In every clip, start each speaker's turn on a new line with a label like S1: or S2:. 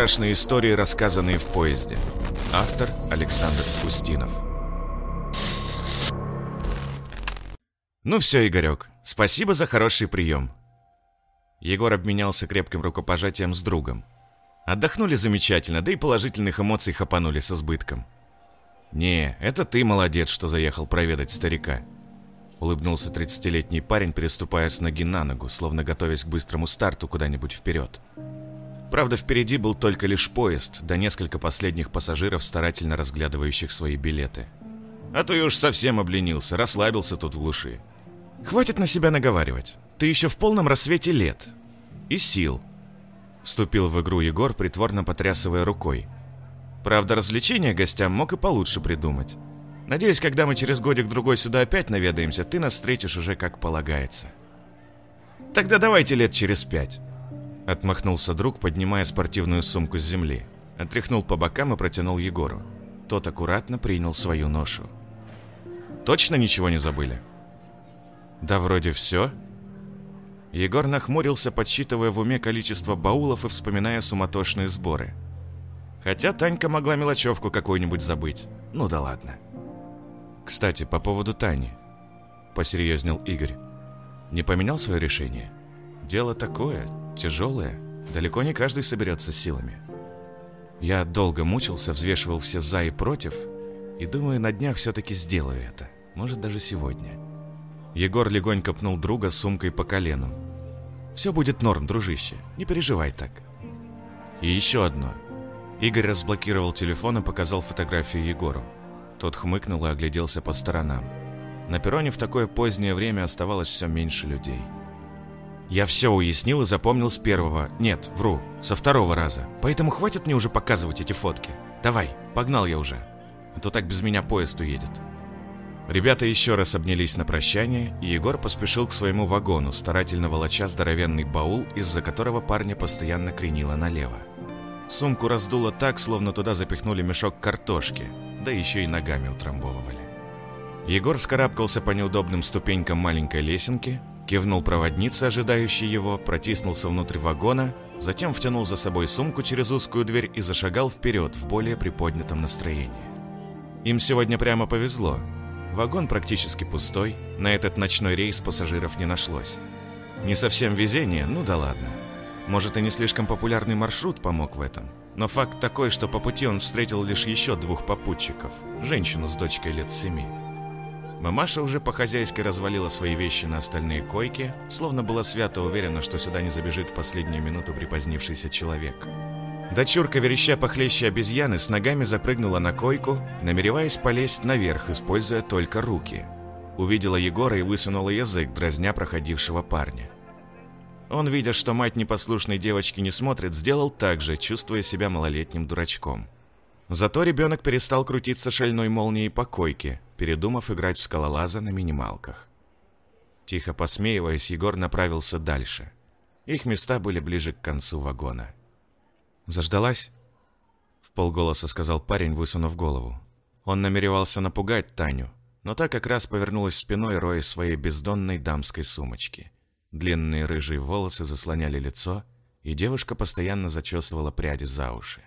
S1: Страшные истории, рассказанные в поезде. Автор Александр Устинов. Ну все, Игорек, спасибо за хороший прием. Егор обменялся крепким рукопожатием с другом. Отдохнули замечательно, да и положительных эмоций хапанули с избытком. «Не, это ты молодец, что заехал проведать старика», — улыбнулся тридцатилетний парень, переступая с ноги на ногу, словно готовясь к быстрому старту куда-нибудь вперед. Правда, впереди был только лишь поезд, да несколько последних пассажиров, старательно разглядывающих свои билеты. А то я уж совсем обленился, расслабился тут в глуши. «Хватит на себя наговаривать. Ты еще в полном рассвете лет. И сил». Вступил в игру Егор, притворно потрясывая рукой. Правда, развлечения гостям мог и получше придумать. Надеюсь, когда мы через годик-другой сюда опять наведаемся, ты нас встретишь уже как полагается. Тогда давайте лет через пять. Отмахнулся друг, поднимая спортивную сумку с земли. Отряхнул по бокам и протянул Егору. Тот аккуратно принял свою ношу. «Точно ничего не забыли?» «Да вроде все». Егор нахмурился, подсчитывая в уме количество баулов и вспоминая суматошные сборы. Хотя Танька могла мелочевку какую-нибудь забыть. Ну да ладно. «Кстати, по поводу Тани», — посерьезнел Игорь. «Не поменял свое решение?» Дело такое, тяжелое, далеко не каждый соберется силами. Я долго мучился, взвешивал все «за» и «против», и думаю, на днях все-таки сделаю это, может даже сегодня. Егор легонько пнул друга сумкой по колену. «Все будет норм, дружище, не переживай так». И еще одно. Игорь разблокировал телефон и показал фотографию Егору. Тот хмыкнул и огляделся по сторонам. На перроне в такое позднее время оставалось все меньше людей. Я все уяснил и запомнил с первого, нет, вру, со второго раза. Поэтому хватит мне уже показывать эти фотки. Давай, погнал я уже. А то так без меня поезд уедет. Ребята еще раз обнялись на прощание, и Егор поспешил к своему вагону, старательно волоча здоровенный баул, из-за которого парня постоянно кренило налево. Сумку раздуло так, словно туда запихнули мешок картошки, да еще и ногами утрамбовывали. Егор скарабкался по неудобным ступенькам маленькой лесенки, Кивнул проводнице, ожидающей его, протиснулся внутрь вагона, затем втянул за собой сумку через узкую дверь и зашагал вперед в более приподнятом настроении. Им сегодня прямо повезло. Вагон практически пустой, на этот ночной рейс пассажиров не нашлось. Не совсем везение, ну да ладно. Может и не слишком популярный маршрут помог в этом, но факт такой, что по пути он встретил лишь еще двух попутчиков, женщину с дочкой лет семи. Мамаша уже по-хозяйски развалила свои вещи на остальные койки, словно была свято уверена, что сюда не забежит в последнюю минуту припозднившийся человек. Дочурка, вереща похлеще обезьяны, с ногами запрыгнула на койку, намереваясь полезть наверх, используя только руки. Увидела Егора и высунула язык, дразня проходившего парня. Он, видя, что мать непослушной девочки не смотрит, сделал так же, чувствуя себя малолетним дурачком. Зато ребенок перестал крутиться шальной молнией по койке, передумав играть в скалолаза на минималках. Тихо посмеиваясь, Егор направился дальше. Их места были ближе к концу вагона. «Заждалась?» В полголоса сказал парень, высунув голову. Он намеревался напугать Таню, но та как раз повернулась спиной, роя своей бездонной дамской сумочки. Длинные рыжие волосы заслоняли лицо, и девушка постоянно зачесывала пряди за уши.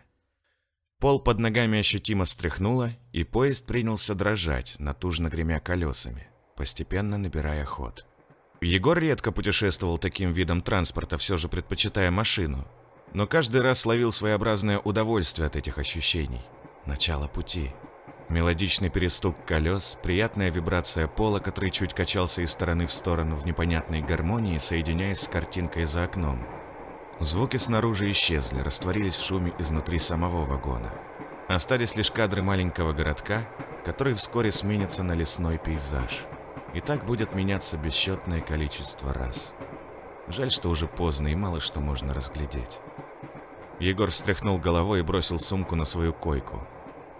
S1: Пол под ногами ощутимо стряхнуло, и поезд принялся дрожать, натужно гремя колесами, постепенно набирая ход. Егор редко путешествовал таким видом транспорта, все же предпочитая машину, но каждый раз ловил своеобразное удовольствие от этих ощущений. Начало пути. Мелодичный перестук колес, приятная вибрация пола, который чуть качался из стороны в сторону в непонятной гармонии, соединяясь с картинкой за окном – Звуки снаружи исчезли, растворились в шуме изнутри самого вагона. Остались лишь кадры маленького городка, который вскоре сменится на лесной пейзаж. И так будет меняться бесчетное количество раз. Жаль, что уже поздно и мало что можно разглядеть. Егор встряхнул головой и бросил сумку на свою койку.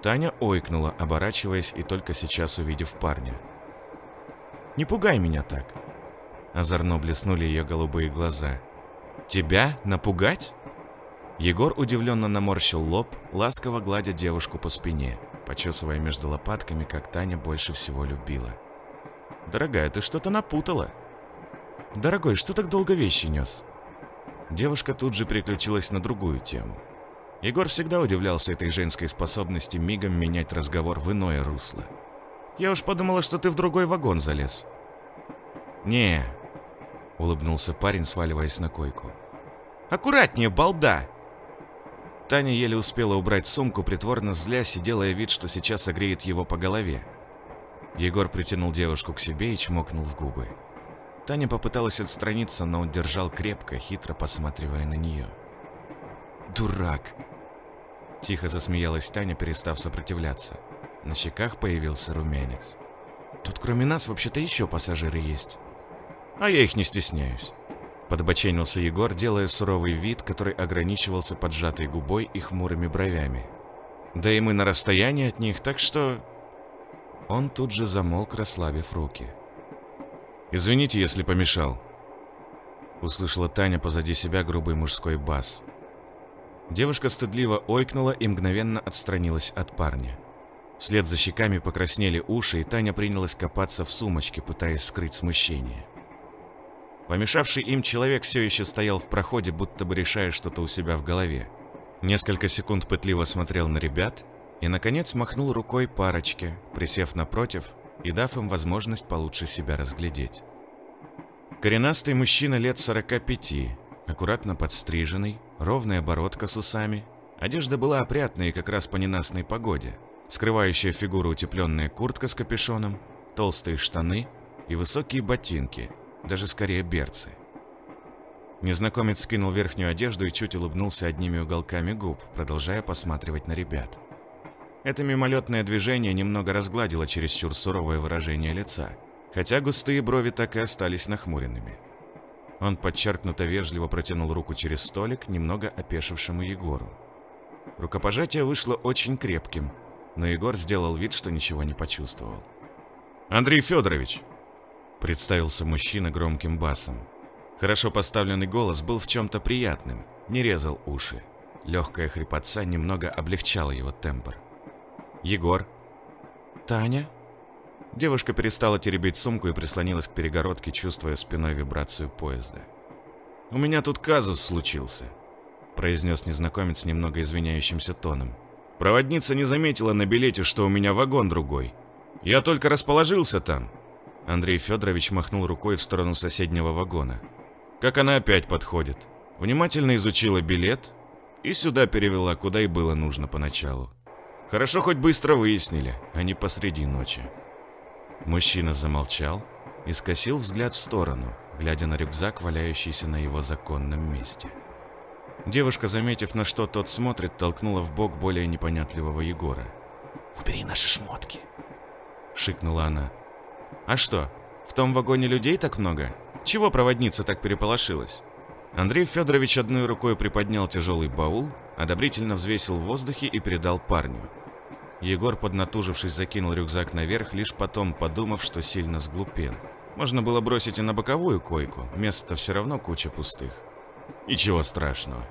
S1: Таня ойкнула, оборачиваясь и только сейчас увидев парня. «Не пугай меня так!» Озорно блеснули ее голубые глаза – Тебя напугать? Егор удивленно наморщил лоб, ласково гладя девушку по спине, почесывая между лопатками, как Таня больше всего любила. «Дорогая, ты что-то напутала». «Дорогой, что так долго вещи нес?» Девушка тут же переключилась на другую тему. Егор всегда удивлялся этой женской способности мигом менять разговор в иное русло. «Я уж подумала, что ты в другой вагон залез». «Не», — улыбнулся парень, сваливаясь на койку. «Аккуратнее, балда!» Таня еле успела убрать сумку, притворно злясь и делая вид, что сейчас согреет его по голове. Егор притянул девушку к себе и чмокнул в губы. Таня попыталась отстраниться, но он держал крепко, хитро посматривая на нее. «Дурак!» Тихо засмеялась Таня, перестав сопротивляться. На щеках появился румянец. «Тут кроме нас вообще-то еще пассажиры есть». «А я их не стесняюсь». Подбоченился Егор, делая суровый вид, который ограничивался поджатой губой и хмурыми бровями. «Да и мы на расстоянии от них, так что...» Он тут же замолк, расслабив руки. «Извините, если помешал», — услышала Таня позади себя грубый мужской бас. Девушка стыдливо ойкнула и мгновенно отстранилась от парня. Вслед за щеками покраснели уши, и Таня принялась копаться в сумочке, пытаясь скрыть смущение. Помешавший им человек все еще стоял в проходе, будто бы решая что-то у себя в голове. Несколько секунд пытливо смотрел на ребят и, наконец, махнул рукой парочке, присев напротив и дав им возможность получше себя разглядеть. Коренастый мужчина лет 45, аккуратно подстриженный, ровная бородка с усами. Одежда была опрятной как раз по ненастной погоде. Скрывающая фигуру утепленная куртка с капюшоном, толстые штаны и высокие ботинки, даже скорее берцы. Незнакомец скинул верхнюю одежду и чуть улыбнулся одними уголками губ, продолжая посматривать на ребят. Это мимолетное движение немного разгладило чересчур суровое выражение лица, хотя густые брови так и остались нахмуренными. Он подчеркнуто вежливо протянул руку через столик немного опешившему Егору. Рукопожатие вышло очень крепким, но Егор сделал вид, что ничего не почувствовал. «Андрей Федорович!» – представился мужчина громким басом. Хорошо поставленный голос был в чем-то приятным, не резал уши. Легкая хрипотца немного облегчала его тембр. «Егор?» «Таня?» Девушка перестала теребить сумку и прислонилась к перегородке, чувствуя спиной вибрацию поезда. «У меня тут казус случился», — произнес незнакомец немного извиняющимся тоном. «Проводница не заметила на билете, что у меня вагон другой. Я только расположился там». Андрей Федорович махнул рукой в сторону соседнего вагона. Как она опять подходит. Внимательно изучила билет и сюда перевела, куда и было нужно поначалу. Хорошо хоть быстро выяснили, а не посреди ночи. Мужчина замолчал и скосил взгляд в сторону, глядя на рюкзак, валяющийся на его законном месте. Девушка, заметив, на что тот смотрит, толкнула в бок более непонятливого Егора. «Убери наши шмотки!» — шикнула она. «А что, в том вагоне людей так много? Чего проводница так переполошилась?» Андрей Федорович одной рукой приподнял тяжелый баул, одобрительно взвесил в воздухе и передал парню. Егор, поднатужившись, закинул рюкзак наверх, лишь потом подумав, что сильно сглупел. Можно было бросить и на боковую койку, места все равно куча пустых. Ничего страшного.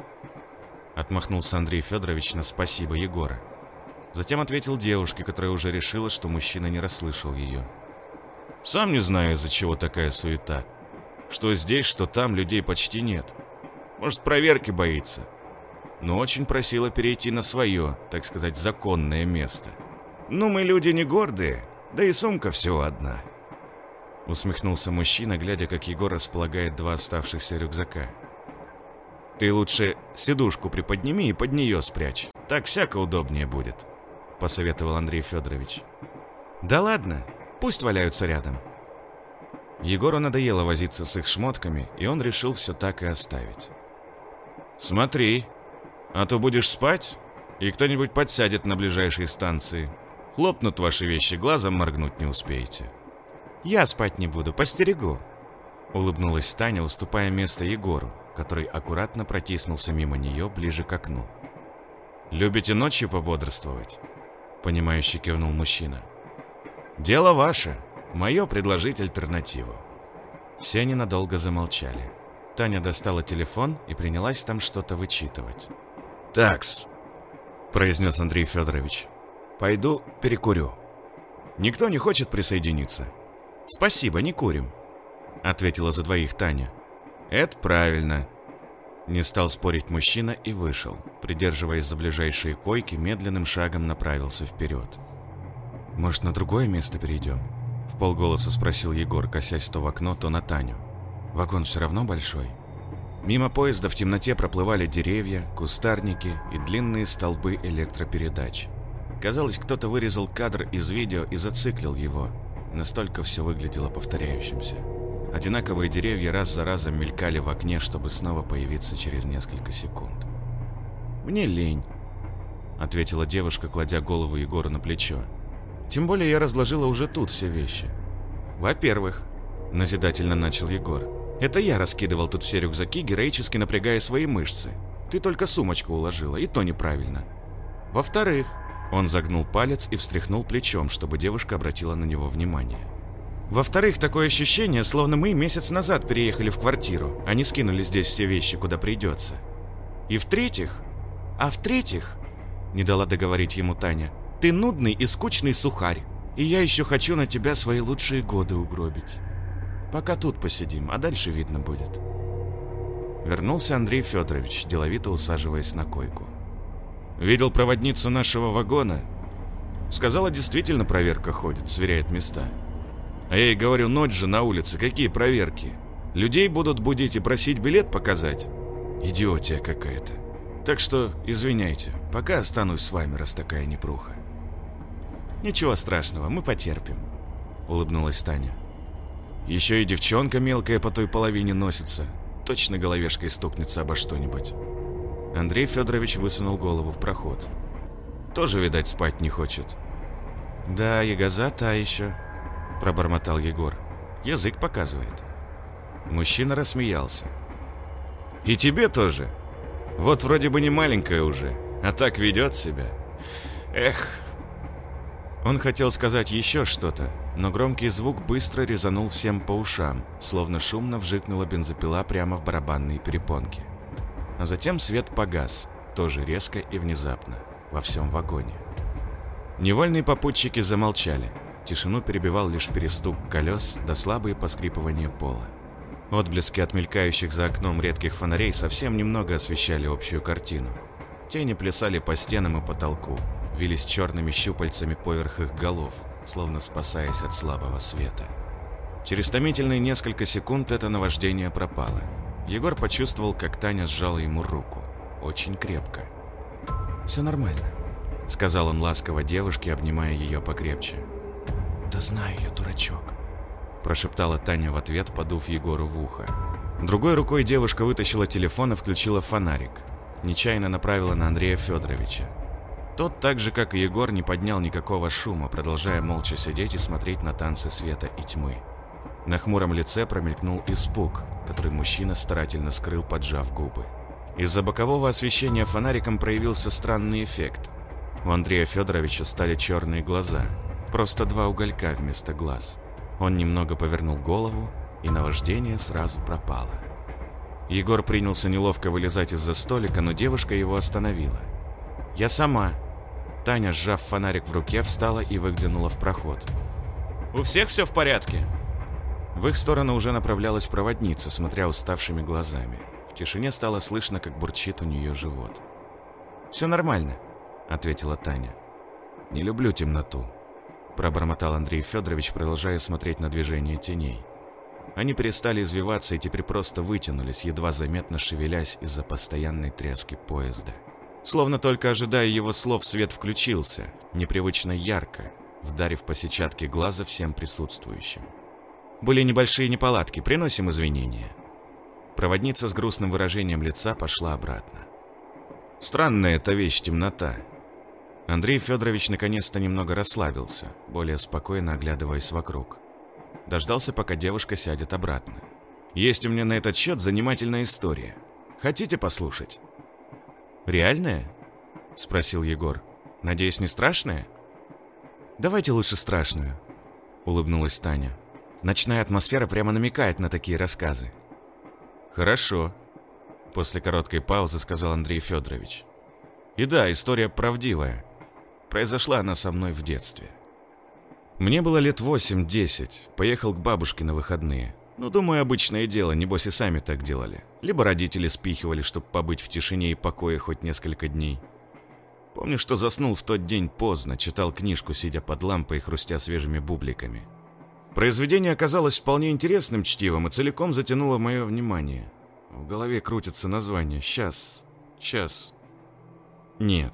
S1: Отмахнулся Андрей Федорович на спасибо Егора. Затем ответил девушке, которая уже решила, что мужчина не расслышал ее. «Сам не знаю, из-за чего такая суета. Что здесь, что там, людей почти нет. Может, проверки боится но очень просила перейти на свое, так сказать, законное место. «Ну, мы люди не гордые, да и сумка всего одна». Усмехнулся мужчина, глядя, как Егор располагает два оставшихся рюкзака. «Ты лучше сидушку приподними и под нее спрячь. Так всяко удобнее будет», — посоветовал Андрей Федорович. «Да ладно, пусть валяются рядом». Егору надоело возиться с их шмотками, и он решил все так и оставить. «Смотри, а то будешь спать, и кто-нибудь подсядет на ближайшей станции. Хлопнут ваши вещи, глазом моргнуть не успеете. Я спать не буду, постерегу. Улыбнулась Таня, уступая место Егору, который аккуратно протиснулся мимо нее ближе к окну. «Любите ночью пободрствовать?» Понимающе кивнул мужчина. «Дело ваше. Мое предложить альтернативу». Все ненадолго замолчали. Таня достала телефон и принялась там что-то вычитывать. «Такс», — произнес Андрей Федорович. «Пойду перекурю. Никто не хочет присоединиться?» «Спасибо, не курим», — ответила за двоих Таня. «Это правильно». Не стал спорить мужчина и вышел, придерживаясь за ближайшие койки, медленным шагом направился вперед. «Может, на другое место перейдем?» В полголоса спросил Егор, косясь то в окно, то на Таню. «Вагон все равно большой?» Мимо поезда в темноте проплывали деревья, кустарники и длинные столбы электропередач. Казалось, кто-то вырезал кадр из видео и зациклил его. Настолько все выглядело повторяющимся. Одинаковые деревья раз за разом мелькали в окне, чтобы снова появиться через несколько секунд. «Мне лень», — ответила девушка, кладя голову Егора на плечо. «Тем более я разложила уже тут все вещи». «Во-первых», — назидательно начал Егор, — «это я раскидывал тут все рюкзаки, героически напрягая свои мышцы. Ты только сумочку уложила, и то неправильно. Во-вторых, он загнул палец и встряхнул плечом, чтобы девушка обратила на него внимание. Во-вторых, такое ощущение, словно мы месяц назад переехали в квартиру, а не скинули здесь все вещи, куда придется. И в-третьих... А в-третьих... Не дала договорить ему Таня. Ты нудный и скучный сухарь. И я еще хочу на тебя свои лучшие годы угробить. Пока тут посидим, а дальше видно будет. Вернулся Андрей Федорович, деловито усаживаясь на койку. Видел проводницу нашего вагона. Сказала, действительно проверка ходит, сверяет места. А я ей говорю, ночь же на улице, какие проверки? Людей будут будить и просить билет показать? Идиотия какая-то. Так что, извиняйте, пока останусь с вами, раз такая непруха. Ничего страшного, мы потерпим, улыбнулась Таня. Еще и девчонка мелкая по той половине носится. Точно головешкой стукнется обо что-нибудь. Андрей Федорович высунул голову в проход. Тоже, видать, спать не хочет. «Да, ягоза та еще», — пробормотал Егор. «Язык показывает». Мужчина рассмеялся. «И тебе тоже? Вот вроде бы не маленькая уже, а так ведет себя. Эх!» Он хотел сказать еще что-то, но громкий звук быстро резанул всем по ушам, словно шумно вжикнула бензопила прямо в барабанные перепонки. А затем свет погас, тоже резко и внезапно, во всем вагоне. Невольные попутчики замолчали. Тишину перебивал лишь перестук колес да слабые поскрипывания пола. Отблески от мелькающих за окном редких фонарей совсем немного освещали общую картину. Тени плясали по стенам и потолку, вились черными щупальцами поверх их голов, словно спасаясь от слабого света. Через томительные несколько секунд это наваждение пропало – Егор почувствовал, как Таня сжала ему руку. Очень крепко. «Все нормально», — сказал он ласково девушке, обнимая ее покрепче. «Да знаю я, дурачок», — прошептала Таня в ответ, подув Егору в ухо. Другой рукой девушка вытащила телефон и включила фонарик. Нечаянно направила на Андрея Федоровича. Тот, так же как и Егор, не поднял никакого шума, продолжая молча сидеть и смотреть на танцы света и тьмы. На хмуром лице промелькнул испуг, который мужчина старательно скрыл, поджав губы. Из-за бокового освещения фонариком проявился странный эффект. У Андрея Федоровича стали черные глаза, просто два уголька вместо глаз. Он немного повернул голову, и наваждение сразу пропало. Егор принялся неловко вылезать из-за столика, но девушка его остановила. «Я сама». Таня, сжав фонарик в руке, встала и выглянула в проход. «У всех все в порядке?» В их сторону уже направлялась проводница, смотря уставшими глазами. В тишине стало слышно, как бурчит у нее живот. «Все нормально», — ответила Таня. «Не люблю темноту», — пробормотал Андрей Федорович, продолжая смотреть на движение теней. Они перестали извиваться и теперь просто вытянулись, едва заметно шевелясь из-за постоянной тряски поезда. Словно только ожидая его слов, свет включился, непривычно ярко, вдарив по сетчатке глаза всем присутствующим. Были небольшие неполадки, приносим извинения». Проводница с грустным выражением лица пошла обратно. Странная эта вещь темнота. Андрей Федорович наконец-то немного расслабился, более спокойно оглядываясь вокруг. Дождался, пока девушка сядет обратно. Есть у меня на этот счет занимательная история. Хотите послушать? Реальная? Спросил Егор. Надеюсь, не страшная? Давайте лучше страшную, улыбнулась Таня. Ночная атмосфера прямо намекает на такие рассказы. «Хорошо», — после короткой паузы сказал Андрей Федорович. «И да, история правдивая. Произошла она со мной в детстве. Мне было лет 8-10, поехал к бабушке на выходные. Ну, думаю, обычное дело, небось и сами так делали. Либо родители спихивали, чтобы побыть в тишине и покое хоть несколько дней. Помню, что заснул в тот день поздно, читал книжку, сидя под лампой и хрустя свежими бубликами. Произведение оказалось вполне интересным чтивом и целиком затянуло мое внимание. В голове крутится название «Сейчас», «Сейчас». Нет.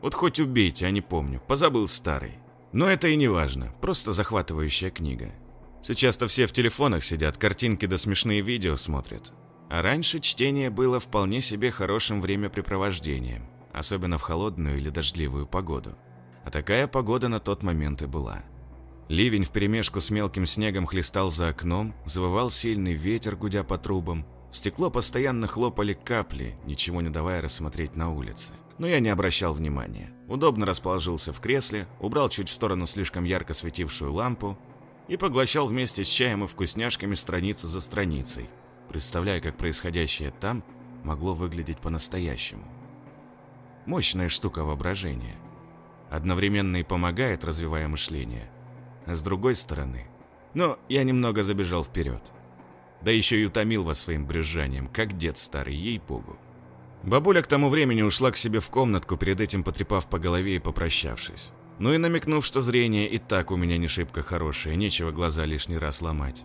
S1: Вот хоть убейте, а не помню. Позабыл старый. Но это и не важно. Просто захватывающая книга. Сейчас-то все в телефонах сидят, картинки да смешные видео смотрят. А раньше чтение было вполне себе хорошим времяпрепровождением особенно в холодную или дождливую погоду. А такая погода на тот момент и была. Ливень вперемешку с мелким снегом хлестал за окном, завывал сильный ветер, гудя по трубам. В стекло постоянно хлопали капли, ничего не давая рассмотреть на улице. Но я не обращал внимания. Удобно расположился в кресле, убрал чуть в сторону слишком ярко светившую лампу и поглощал вместе с чаем и вкусняшками страницы за страницей, представляя, как происходящее там могло выглядеть по-настоящему. Мощная штука воображения. Одновременно и помогает, развивая мышление. А с другой стороны... Но я немного забежал вперед. Да еще и утомил вас своим брюзжанием, как дед старый, ей-богу. Бабуля к тому времени ушла к себе в комнатку, перед этим потрепав по голове и попрощавшись. Ну и намекнув, что зрение и так у меня не шибко хорошее, нечего глаза лишний раз ломать.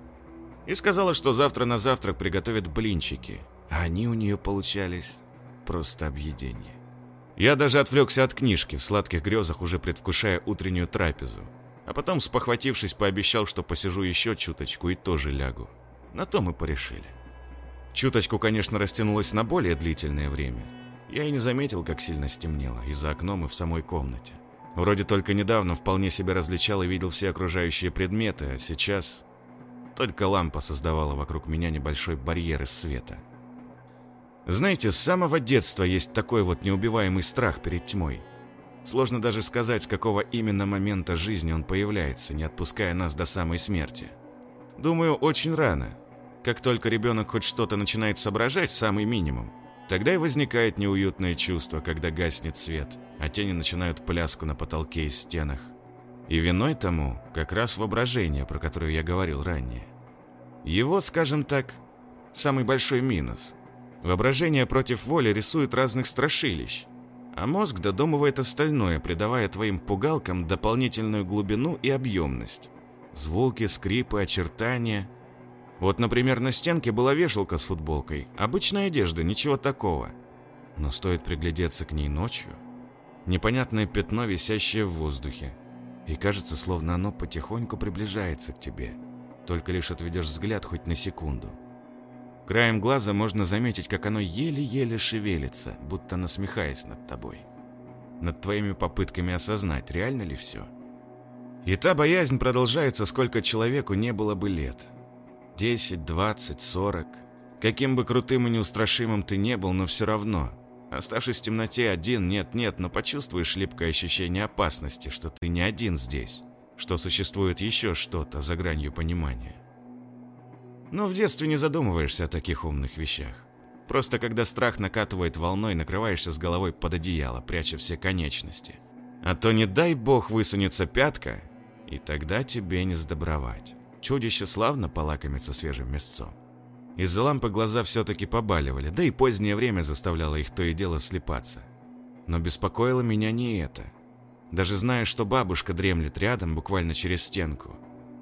S1: И сказала, что завтра на завтрак приготовят блинчики, а они у нее получались просто объедение. Я даже отвлекся от книжки, в сладких грезах уже предвкушая утреннюю трапезу. А потом, спохватившись, пообещал, что посижу еще чуточку и тоже лягу. На то мы порешили. Чуточку, конечно, растянулось на более длительное время. Я и не заметил, как сильно стемнело, и за окном, и в самой комнате. Вроде только недавно вполне себя различал и видел все окружающие предметы, а сейчас... Только лампа создавала вокруг меня небольшой барьер из света. Знаете, с самого детства есть такой вот неубиваемый страх перед тьмой. Сложно даже сказать, с какого именно момента жизни он появляется, не отпуская нас до самой смерти. Думаю, очень рано. Как только ребенок хоть что-то начинает соображать, самый минимум, тогда и возникает неуютное чувство, когда гаснет свет, а тени начинают пляску на потолке и стенах. И виной тому как раз воображение, про которое я говорил ранее. Его, скажем так, самый большой минус – Воображение против воли рисует разных страшилищ, а мозг додумывает остальное, придавая твоим пугалкам дополнительную глубину и объемность. Звуки, скрипы, очертания. Вот, например, на стенке была вешалка с футболкой. Обычная одежда, ничего такого. Но стоит приглядеться к ней ночью. Непонятное пятно, висящее в воздухе. И кажется, словно оно потихоньку приближается к тебе. Только лишь отведешь взгляд хоть на секунду. Краем глаза можно заметить, как оно еле-еле шевелится, будто насмехаясь над тобой. Над твоими попытками осознать, реально ли все. И та боязнь продолжается, сколько человеку не было бы лет. 10, 20, 40. Каким бы крутым и неустрашимым ты не был, но все равно. Оставшись в темноте один, нет-нет, но почувствуешь липкое ощущение опасности, что ты не один здесь, что существует еще что-то за гранью понимания. Но в детстве не задумываешься о таких умных вещах. Просто когда страх накатывает волной, накрываешься с головой под одеяло, пряча все конечности. А то не дай бог высунется пятка, и тогда тебе не сдобровать. Чудище славно полакомится свежим мясцом. Из-за лампы глаза все-таки побаливали, да и позднее время заставляло их то и дело слепаться. Но беспокоило меня не это. Даже зная, что бабушка дремлет рядом, буквально через стенку,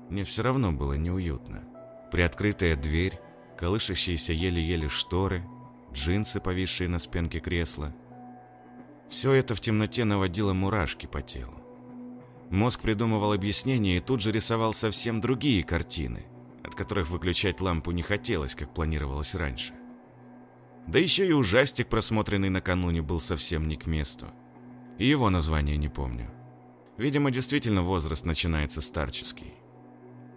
S1: мне все равно было неуютно. Приоткрытая дверь, колышащиеся еле-еле шторы, джинсы, повисшие на спинке кресла. Все это в темноте наводило мурашки по телу. Мозг придумывал объяснения и тут же рисовал совсем другие картины, от которых выключать лампу не хотелось, как планировалось раньше. Да еще и ужастик, просмотренный накануне, был совсем не к месту. И его название не помню. Видимо, действительно возраст начинается старческий.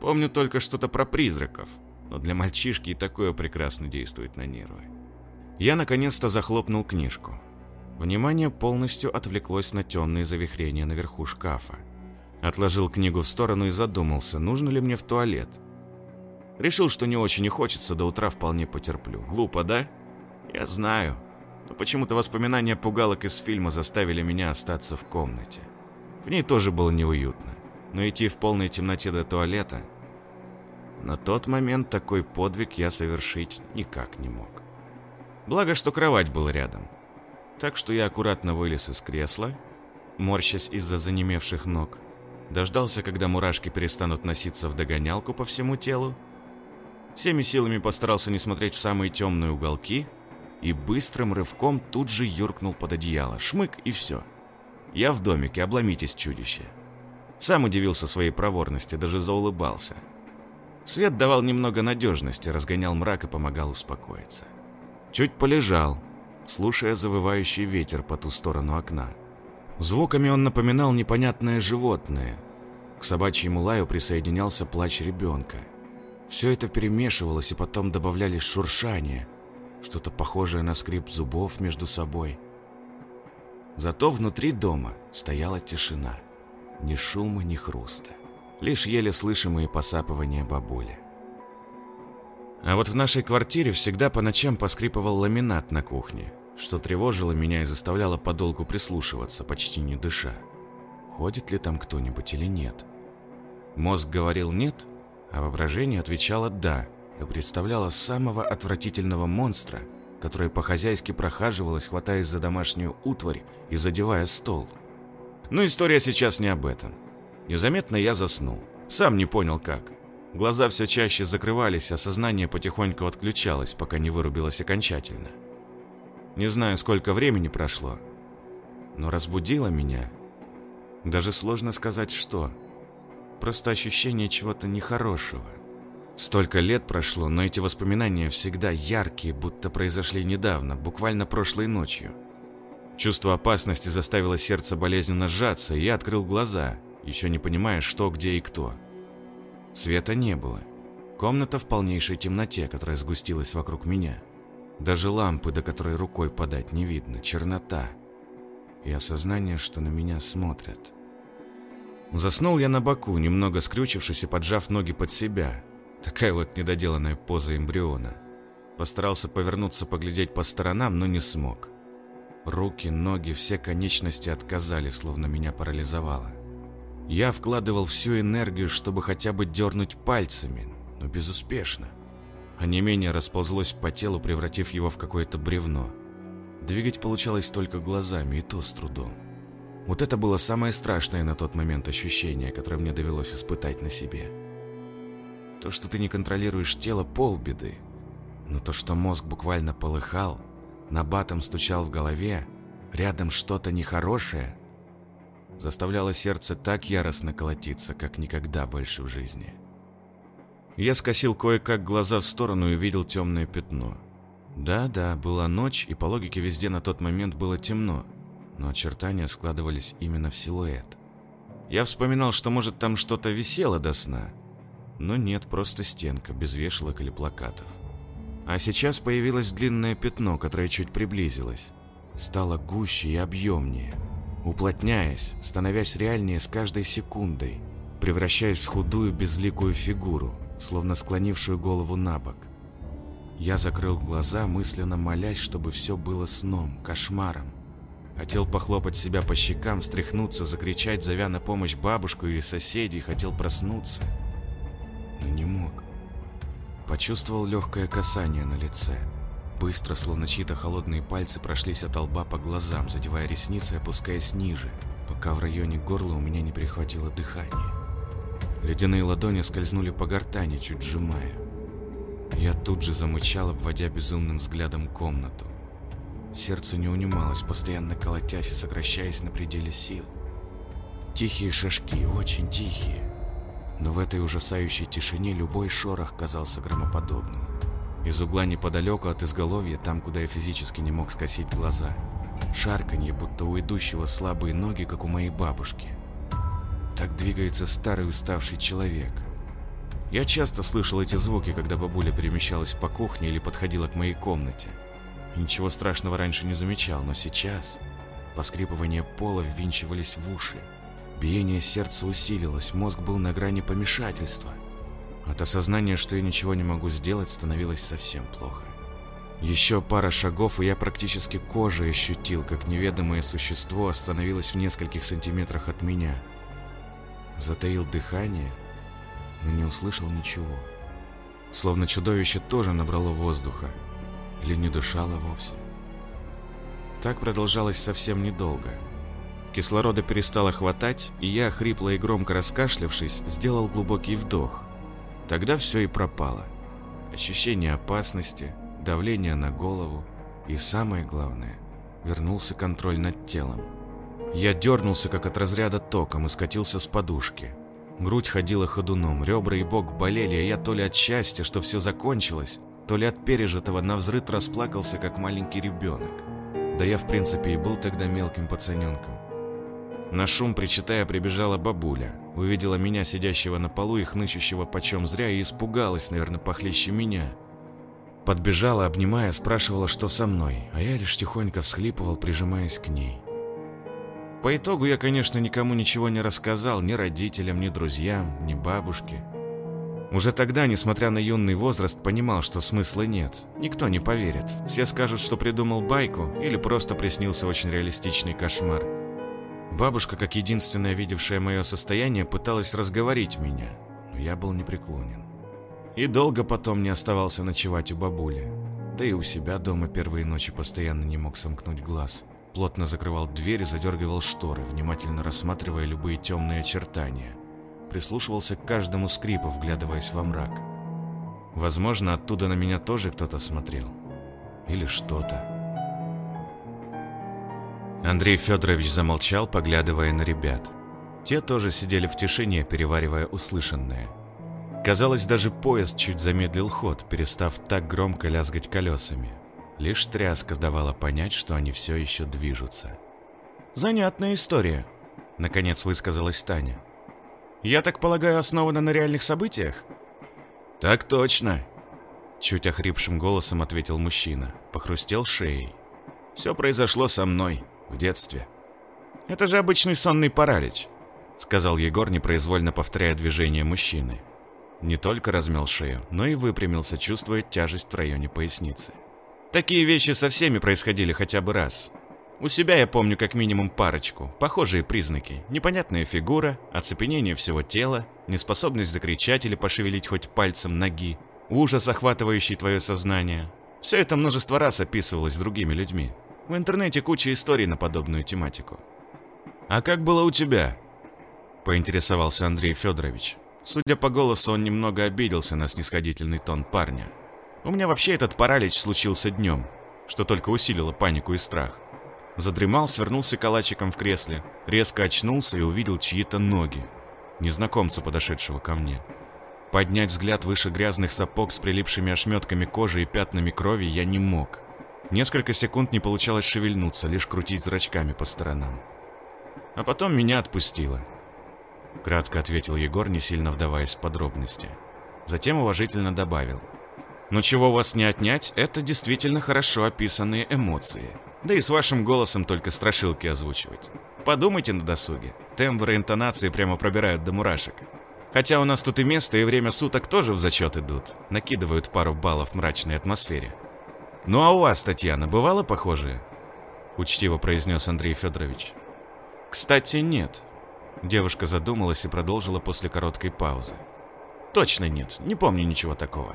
S1: Помню только что-то про призраков, но для мальчишки и такое прекрасно действует на нервы. Я наконец-то захлопнул книжку. Внимание полностью отвлеклось на темные завихрения наверху шкафа. Отложил книгу в сторону и задумался, нужно ли мне в туалет. Решил, что не очень и хочется, до утра вполне потерплю. Глупо, да? Я знаю. Но почему-то воспоминания пугалок из фильма заставили меня остаться в комнате. В ней тоже было неуютно но идти в полной темноте до туалета... на тот момент такой подвиг я совершить никак не мог. Благо, что кровать была рядом. Так что я аккуратно вылез из кресла, морщась из-за занемевших ног, дождался, когда мурашки перестанут носиться в догонялку по всему телу, всеми силами постарался не смотреть в самые темные уголки и быстрым рывком тут же юркнул под одеяло. Шмык и все. Я в домике, обломитесь, чудище. Сам удивился своей проворности, даже заулыбался. Свет давал немного надежности, разгонял мрак и помогал успокоиться. Чуть полежал, слушая завывающий ветер по ту сторону окна. Звуками он напоминал непонятное животное. К собачьему лаю присоединялся плач ребенка. Все это перемешивалось, и потом добавлялись шуршания, что-то похожее на скрип зубов между собой. Зато внутри дома стояла тишина. Ни шума, ни хруста. Лишь еле слышимые посапывания бабули. А вот в нашей квартире всегда по ночам поскрипывал ламинат на кухне, что тревожило меня и заставляло подолгу прислушиваться, почти не дыша. Ходит ли там кто-нибудь или нет? Мозг говорил «нет», а воображение отвечало «да» и представляло самого отвратительного монстра, которое по-хозяйски прохаживалось, хватаясь за домашнюю утварь и задевая стол. Но история сейчас не об этом. Незаметно я заснул. Сам не понял как. Глаза все чаще закрывались, а сознание потихоньку отключалось, пока не вырубилось окончательно. Не знаю, сколько времени прошло, но разбудило меня. Даже сложно сказать, что. Просто ощущение чего-то нехорошего. Столько лет прошло, но эти воспоминания всегда яркие, будто произошли недавно, буквально прошлой ночью. Чувство опасности заставило сердце болезненно сжаться, и я открыл глаза, еще не понимая, что, где и кто. Света не было. Комната в полнейшей темноте, которая сгустилась вокруг меня. Даже лампы, до которой рукой подать не видно, чернота. И осознание, что на меня смотрят. Заснул я на боку, немного скрючившись и поджав ноги под себя. Такая вот недоделанная поза эмбриона. Постарался повернуться, поглядеть по сторонам, но не смог. Руки, ноги, все конечности отказали, словно меня парализовало. Я вкладывал всю энергию, чтобы хотя бы дернуть пальцами, но безуспешно. А не менее расползлось по телу, превратив его в какое-то бревно. Двигать получалось только глазами, и то с трудом. Вот это было самое страшное на тот момент ощущение, которое мне довелось испытать на себе. То, что ты не контролируешь тело, полбеды. Но то, что мозг буквально полыхал, набатом стучал в голове, рядом что-то нехорошее, заставляло сердце так яростно колотиться, как никогда больше в жизни. Я скосил кое-как глаза в сторону и увидел темное пятно. Да-да, была ночь, и по логике везде на тот момент было темно но очертания складывались именно в силуэт. Я вспоминал, что может там что-то висело до сна, но нет, просто стенка, без вешалок или плакатов. А сейчас появилось длинное пятно, которое чуть приблизилось. Стало гуще и объемнее, уплотняясь, становясь реальнее с каждой секундой, превращаясь в худую безликую фигуру, словно склонившую голову на бок. Я закрыл глаза, мысленно молясь, чтобы все было сном, кошмаром. Хотел похлопать себя по щекам, встряхнуться, закричать, зовя на помощь бабушку или соседей, хотел проснуться, но не мог. Почувствовал легкое касание на лице. Быстро, словно чьи-то холодные пальцы прошлись от лба по глазам, задевая ресницы опускаясь ниже, пока в районе горла у меня не перехватило дыхание. Ледяные ладони скользнули по гортани, чуть сжимая. Я тут же замычал, обводя безумным взглядом комнату. Сердце не унималось, постоянно колотясь и сокращаясь на пределе сил. Тихие шажки, очень тихие. Но в этой ужасающей тишине любой шорох казался громоподобным. Из угла неподалеку от изголовья, там, куда я физически не мог скосить глаза, шарканье, будто у идущего слабые ноги, как у моей бабушки. Так двигается старый уставший человек. Я часто слышал эти звуки, когда бабуля перемещалась по кухне или подходила к моей комнате. Ничего страшного раньше не замечал, но сейчас поскрипывание пола ввинчивались в уши. Биение сердца усилилось, мозг был на грани помешательства. От осознания, что я ничего не могу сделать, становилось совсем плохо. Еще пара шагов, и я практически кожей ощутил, как неведомое существо остановилось в нескольких сантиметрах от меня. Затаил дыхание, но не услышал ничего. словно чудовище тоже набрало воздуха или не дышало вовсе. Так продолжалось совсем недолго. Кислорода перестало хватать, и я, хрипло и громко раскашлявшись, сделал глубокий вдох. Тогда все и пропало. Ощущение опасности, давление на голову и, самое главное, вернулся контроль над телом. Я дернулся, как от разряда током, и скатился с подушки. Грудь ходила ходуном, ребра и бок болели, а я то ли от счастья, что все закончилось, то ли от пережитого на взрыв расплакался, как маленький ребенок. Да я, в принципе, и был тогда мелким пацаненком. На шум, причитая, прибежала бабуля. Увидела меня, сидящего на полу и хнычущего почем зря, и испугалась, наверное, похлеще меня. Подбежала, обнимая, спрашивала, что со мной, а я лишь тихонько всхлипывал, прижимаясь к ней. По итогу я, конечно, никому ничего не рассказал, ни родителям, ни друзьям, ни бабушке. Уже тогда, несмотря на юный возраст, понимал, что смысла нет. Никто не поверит. Все скажут, что придумал байку или просто приснился очень реалистичный кошмар. Бабушка, как единственная видевшая мое состояние, пыталась разговорить меня, но я был непреклонен. И долго потом не оставался ночевать у бабули. Да и у себя дома первые ночи постоянно не мог сомкнуть глаз. Плотно закрывал дверь и задергивал шторы, внимательно рассматривая любые темные очертания – прислушивался к каждому скрипу, вглядываясь во мрак. Возможно, оттуда на меня тоже кто-то смотрел. Или что-то. Андрей Федорович замолчал, поглядывая на ребят. Те тоже сидели в тишине, переваривая услышанное. Казалось, даже поезд чуть замедлил ход, перестав так громко лязгать колесами. Лишь тряска давала понять, что они все еще движутся. «Занятная история», — наконец высказалась Таня. Я так полагаю, основана на реальных событиях? Так точно. Чуть охрипшим голосом ответил мужчина, похрустел шеей. Все произошло со мной в детстве. Это же обычный сонный паралич, сказал Егор, непроизвольно повторяя движение мужчины. Не только размял шею, но и выпрямился, чувствуя тяжесть в районе поясницы. Такие вещи со всеми происходили хотя бы раз. У себя я помню как минимум парочку. Похожие признаки. Непонятная фигура, оцепенение всего тела, неспособность закричать или пошевелить хоть пальцем ноги, ужас, охватывающий твое сознание. Все это множество раз описывалось другими людьми. В интернете куча историй на подобную тематику. «А как было у тебя?» – поинтересовался Андрей Федорович. Судя по голосу, он немного обиделся на снисходительный тон парня. «У меня вообще этот паралич случился днем, что только усилило панику и страх. Задремал, свернулся калачиком в кресле, резко очнулся и увидел чьи-то ноги, незнакомца, подошедшего ко мне. Поднять взгляд выше грязных сапог с прилипшими ошметками кожи и пятнами крови я не мог. Несколько секунд не получалось шевельнуться, лишь крутить зрачками по сторонам. А потом меня отпустило. Кратко ответил Егор, не сильно вдаваясь в подробности. Затем уважительно добавил. Но чего вас не отнять, это действительно хорошо описанные эмоции. Да и с вашим голосом только страшилки озвучивать. Подумайте на досуге. Тембры интонации прямо пробирают до мурашек. Хотя у нас тут и место, и время суток тоже в зачет идут. Накидывают пару баллов мрачной атмосфере. Ну а у вас, Татьяна, бывало похожее? Учтиво произнес Андрей Федорович. Кстати, нет. Девушка задумалась и продолжила после короткой паузы. Точно нет, не помню ничего такого.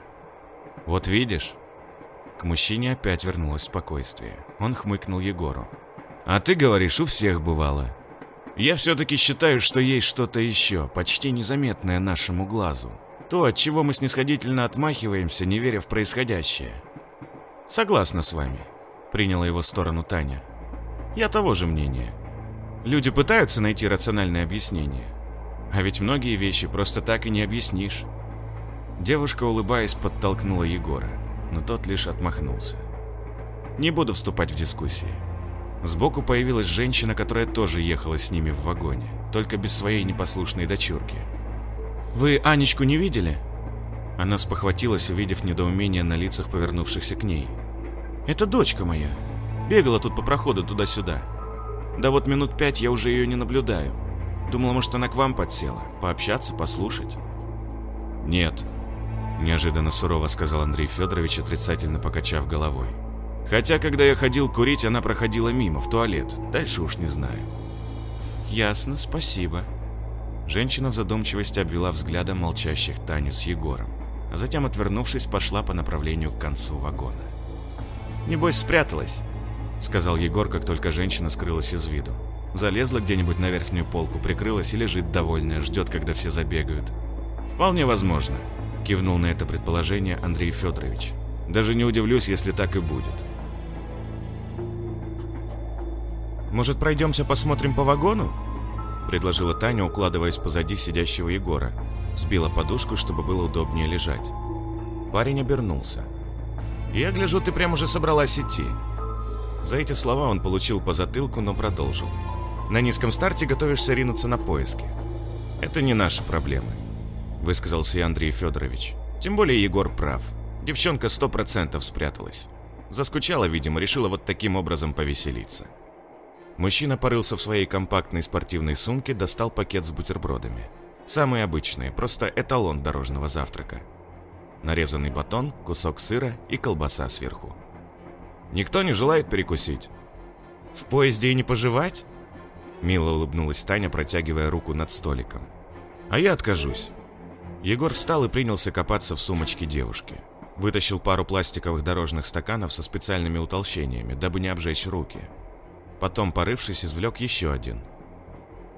S1: Вот видишь, к мужчине опять вернулось спокойствие. Он хмыкнул Егору. «А ты говоришь, у всех бывало. Я все-таки считаю, что есть что-то еще, почти незаметное нашему глазу. То, от чего мы снисходительно отмахиваемся, не веря в происходящее». «Согласна с вами», — приняла его сторону Таня. «Я того же мнения. Люди пытаются найти рациональное объяснение. А ведь многие вещи просто так и не объяснишь». Девушка, улыбаясь, подтолкнула Егора но тот лишь отмахнулся. Не буду вступать в дискуссии. Сбоку появилась женщина, которая тоже ехала с ними в вагоне, только без своей непослушной дочурки. «Вы Анечку не видели?» Она спохватилась, увидев недоумение на лицах повернувшихся к ней. «Это дочка моя. Бегала тут по проходу туда-сюда. Да вот минут пять я уже ее не наблюдаю. Думала, может, она к вам подсела. Пообщаться, послушать». «Нет», Неожиданно сурово сказал Андрей Федорович, отрицательно покачав головой. Хотя, когда я ходил курить, она проходила мимо, в туалет. Дальше уж не знаю. Ясно, спасибо. Женщина в задумчивости обвела взглядом молчащих Таню с Егором. а затем, отвернувшись, пошла по направлению к концу вагона. «Небось, спряталась», — сказал Егор, как только женщина скрылась из виду. Залезла где-нибудь на верхнюю полку, прикрылась и лежит довольная, ждет, когда все забегают. «Вполне возможно», — кивнул на это предположение Андрей Федорович. «Даже не удивлюсь, если так и будет». «Может, пройдемся посмотрим по вагону?» — предложила Таня, укладываясь позади сидящего Егора. Сбила подушку, чтобы было удобнее лежать. Парень обернулся. «Я гляжу, ты прямо уже собралась идти». За эти слова он получил по затылку, но продолжил. «На низком старте готовишься ринуться на поиски. Это не наши проблемы», — высказался и Андрей Федорович. «Тем более Егор прав. Девчонка сто процентов спряталась. Заскучала, видимо, решила вот таким образом повеселиться». Мужчина порылся в своей компактной спортивной сумке, достал пакет с бутербродами. Самые обычные, просто эталон дорожного завтрака. Нарезанный батон, кусок сыра и колбаса сверху. Никто не желает перекусить. В поезде и не пожевать? Мило улыбнулась Таня, протягивая руку над столиком. А я откажусь. Егор встал и принялся копаться в сумочке девушки. Вытащил пару пластиковых дорожных стаканов со специальными утолщениями, дабы не обжечь руки. Потом, порывшись, извлек еще один.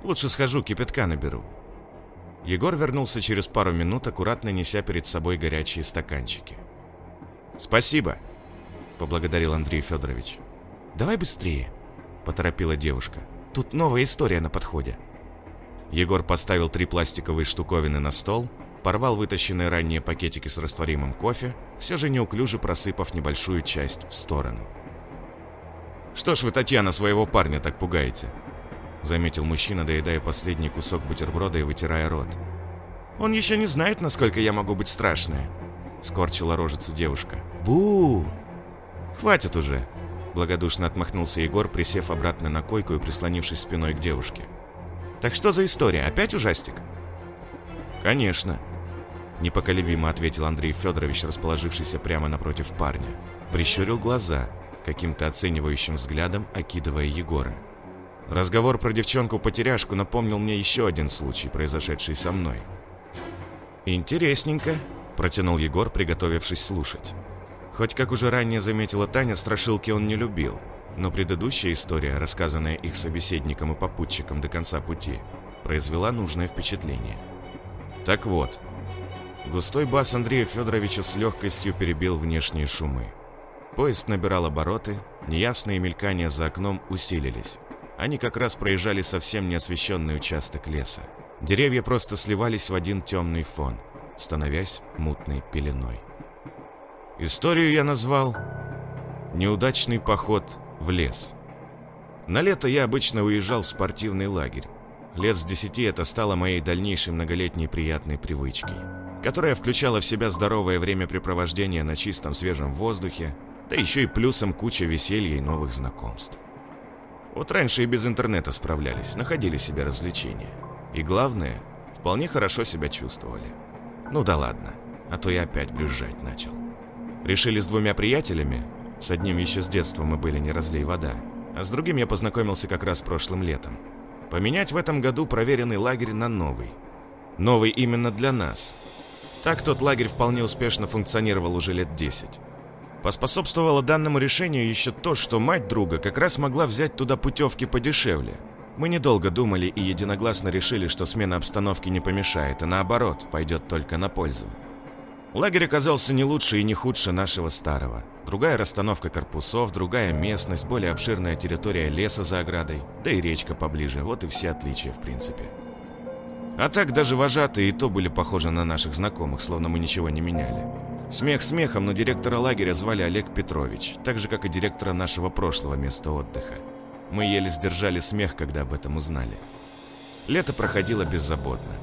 S1: «Лучше схожу, кипятка наберу». Егор вернулся через пару минут, аккуратно неся перед собой горячие стаканчики. «Спасибо», — поблагодарил Андрей Федорович. «Давай быстрее», — поторопила девушка. «Тут новая история на подходе». Егор поставил три пластиковые штуковины на стол, порвал вытащенные ранее пакетики с растворимым кофе, все же неуклюже просыпав небольшую часть в сторону. «Что ж вы, Татьяна, своего парня так пугаете?» Заметил мужчина, доедая последний кусок бутерброда и вытирая рот. «Он еще не знает, насколько я могу быть страшная», — скорчила рожицу девушка. бу «Хватит уже», — благодушно отмахнулся Егор, присев обратно на койку и прислонившись спиной к девушке. «Так что за история? Опять ужастик?» «Конечно», — непоколебимо ответил Андрей Федорович, расположившийся прямо напротив парня. Прищурил глаза — каким-то оценивающим взглядом окидывая Егора. Разговор про девчонку-потеряшку напомнил мне еще один случай, произошедший со мной. «Интересненько», — протянул Егор, приготовившись слушать. Хоть, как уже ранее заметила Таня, страшилки он не любил, но предыдущая история, рассказанная их собеседником и попутчиком до конца пути, произвела нужное впечатление. Так вот, густой бас Андрея Федоровича с легкостью перебил внешние шумы. Поезд набирал обороты, неясные мелькания за окном усилились. Они как раз проезжали совсем неосвещенный участок леса. Деревья просто сливались в один темный фон, становясь мутной пеленой. Историю я назвал «Неудачный поход в лес». На лето я обычно уезжал в спортивный лагерь. Лет с десяти это стало моей дальнейшей многолетней приятной привычкой, которая включала в себя здоровое времяпрепровождение на чистом свежем воздухе, да еще и плюсом куча веселья и новых знакомств. Вот раньше и без интернета справлялись, находили себе развлечения. И главное, вполне хорошо себя чувствовали. Ну да ладно, а то я опять брюзжать начал. Решили с двумя приятелями, с одним еще с детства мы были не разлей вода, а с другим я познакомился как раз прошлым летом. Поменять в этом году проверенный лагерь на новый. Новый именно для нас. Так тот лагерь вполне успешно функционировал уже лет 10. Поспособствовало данному решению еще то, что мать друга как раз могла взять туда путевки подешевле. Мы недолго думали и единогласно решили, что смена обстановки не помешает, а наоборот, пойдет только на пользу. Лагерь оказался не лучше и не худше нашего старого. Другая расстановка корпусов, другая местность, более обширная территория леса за оградой, да и речка поближе, вот и все отличия в принципе. А так даже вожатые и то были похожи на наших знакомых, словно мы ничего не меняли. Смех смехом, но директора лагеря звали Олег Петрович, так же, как и директора нашего прошлого места отдыха. Мы еле сдержали смех, когда об этом узнали. Лето проходило беззаботно.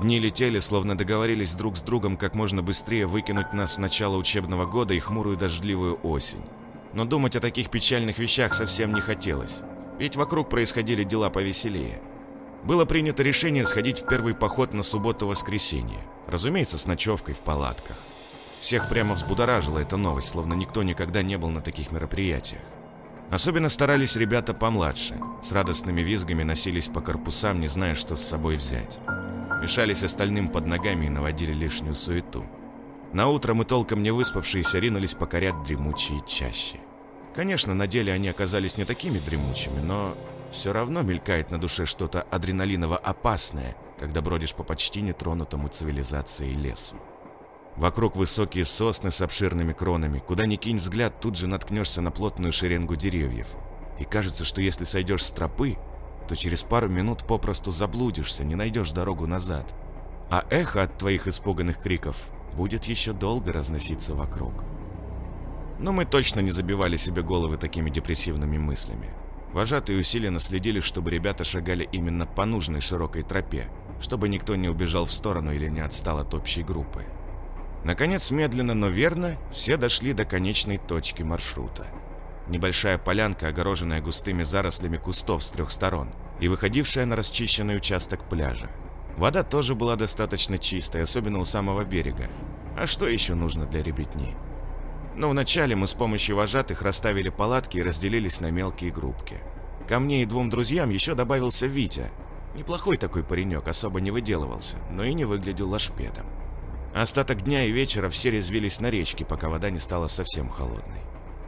S1: Дни летели, словно договорились друг с другом как можно быстрее выкинуть нас в начало учебного года и хмурую дождливую осень. Но думать о таких печальных вещах совсем не хотелось, ведь вокруг происходили дела повеселее. Было принято решение сходить в первый поход на субботу-воскресенье, разумеется, с ночевкой в палатках. Всех прямо взбудоражила эта новость, словно никто никогда не был на таких мероприятиях. Особенно старались ребята помладше. С радостными визгами носились по корпусам, не зная, что с собой взять. Мешались остальным под ногами и наводили лишнюю суету. На утро мы толком не выспавшиеся ринулись покорять дремучие чащи. Конечно, на деле они оказались не такими дремучими, но все равно мелькает на душе что-то адреналиново-опасное, когда бродишь по почти нетронутому цивилизацией лесу. Вокруг высокие сосны с обширными кронами, куда ни кинь взгляд, тут же наткнешься на плотную шеренгу деревьев. И кажется, что если сойдешь с тропы, то через пару минут попросту заблудишься, не найдешь дорогу назад. А эхо от твоих испуганных криков будет еще долго разноситься вокруг. Но мы точно не забивали себе головы такими депрессивными мыслями. Вожатые усиленно следили, чтобы ребята шагали именно по нужной широкой тропе, чтобы никто не убежал в сторону или не отстал от общей группы. Наконец, медленно, но верно, все дошли до конечной точки маршрута. Небольшая полянка, огороженная густыми зарослями кустов с трех сторон и выходившая на расчищенный участок пляжа. Вода тоже была достаточно чистой, особенно у самого берега. А что еще нужно для ребятни? Но вначале мы с помощью вожатых расставили палатки и разделились на мелкие группки. Ко мне и двум друзьям еще добавился Витя. Неплохой такой паренек, особо не выделывался, но и не выглядел лошпедом. Остаток дня и вечера все резвились на речке, пока вода не стала совсем холодной.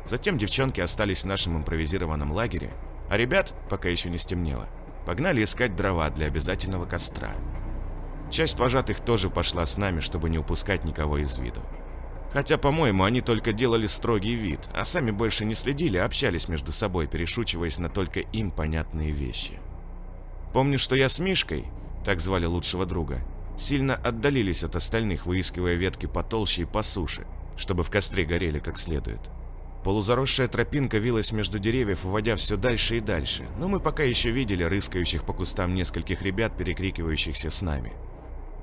S1: Затем девчонки остались в нашем импровизированном лагере, а ребят, пока еще не стемнело, погнали искать дрова для обязательного костра. Часть вожатых тоже пошла с нами, чтобы не упускать никого из виду. Хотя, по-моему, они только делали строгий вид, а сами больше не следили, а общались между собой, перешучиваясь на только им понятные вещи. Помню, что я с Мишкой, так звали лучшего друга, сильно отдалились от остальных, выискивая ветки потолще и по суше, чтобы в костре горели как следует. Полузаросшая тропинка вилась между деревьев, уводя все дальше и дальше, но мы пока еще видели рыскающих по кустам нескольких ребят, перекрикивающихся с нами.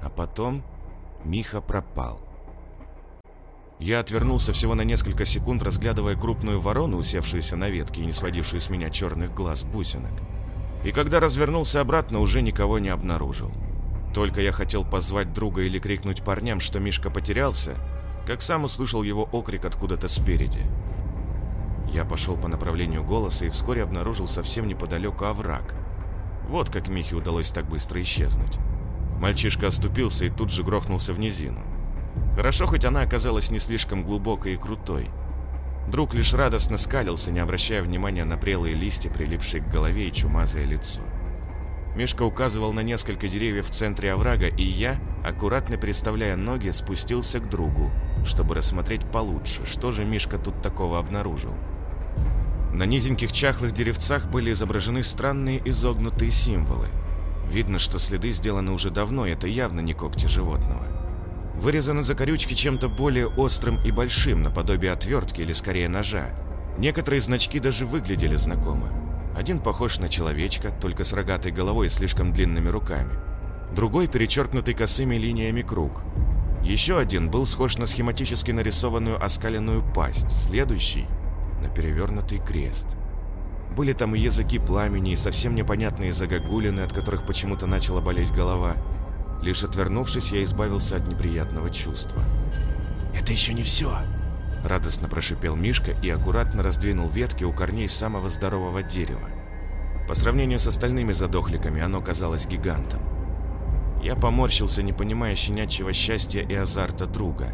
S1: А потом Миха пропал. Я отвернулся всего на несколько секунд, разглядывая крупную ворону, усевшуюся на ветке и не сводившую с меня черных глаз бусинок. И когда развернулся обратно, уже никого не обнаружил. Только я хотел позвать друга или крикнуть парням, что Мишка потерялся, как сам услышал его окрик откуда-то спереди. Я пошел по направлению голоса и вскоре обнаружил совсем неподалеку овраг. Вот как Михе удалось так быстро исчезнуть. Мальчишка оступился и тут же грохнулся в низину. Хорошо, хоть она оказалась не слишком глубокой и крутой. Друг лишь радостно скалился, не обращая внимания на прелые листья, прилипшие к голове и чумазое лицо. Мишка указывал на несколько деревьев в центре оврага, и я, аккуратно переставляя ноги, спустился к другу, чтобы рассмотреть получше, что же Мишка тут такого обнаружил. На низеньких чахлых деревцах были изображены странные изогнутые символы. Видно, что следы сделаны уже давно, это явно не когти животного. Вырезаны закорючки чем-то более острым и большим, наподобие отвертки или скорее ножа. Некоторые значки даже выглядели знакомо. Один похож на человечка, только с рогатой головой и слишком длинными руками. Другой перечеркнутый косыми линиями круг. Еще один был схож на схематически нарисованную оскаленную пасть, следующий — на перевернутый крест. Были там и языки пламени, и совсем непонятные загогулины, от которых почему-то начала болеть голова — Лишь отвернувшись, я избавился от неприятного чувства.
S2: «Это еще не все!»
S1: Радостно прошипел Мишка и аккуратно раздвинул ветки у корней самого здорового дерева. По сравнению с остальными задохликами, оно казалось гигантом. Я поморщился, не понимая щенячьего счастья и азарта друга.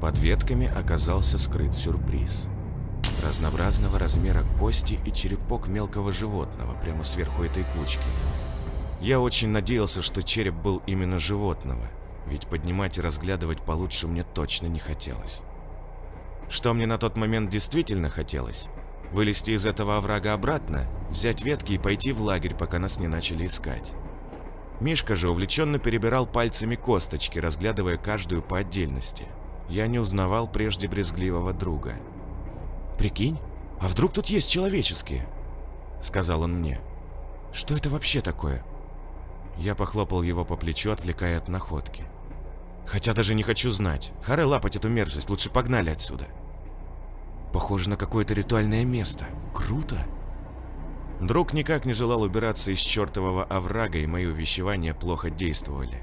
S1: Под ветками оказался скрыт сюрприз. Разнообразного размера кости и черепок мелкого животного прямо сверху этой кучки. Я очень надеялся, что череп был именно животного, ведь поднимать и разглядывать получше мне точно не хотелось. Что мне на тот момент действительно хотелось? Вылезти из этого оврага обратно, взять ветки и пойти в лагерь, пока нас не начали искать. Мишка же увлеченно перебирал пальцами косточки, разглядывая каждую по отдельности. Я не узнавал прежде брезгливого друга.
S2: «Прикинь, а вдруг тут есть человеческие?»
S1: Сказал он мне.
S2: «Что это вообще такое?»
S1: Я похлопал его по плечу, отвлекая от находки. Хотя даже не хочу знать. Хары лапать эту мерзость, лучше погнали отсюда.
S2: Похоже на какое-то ритуальное место. Круто.
S1: Друг никак не желал убираться из чертового оврага, и мои увещевания плохо действовали.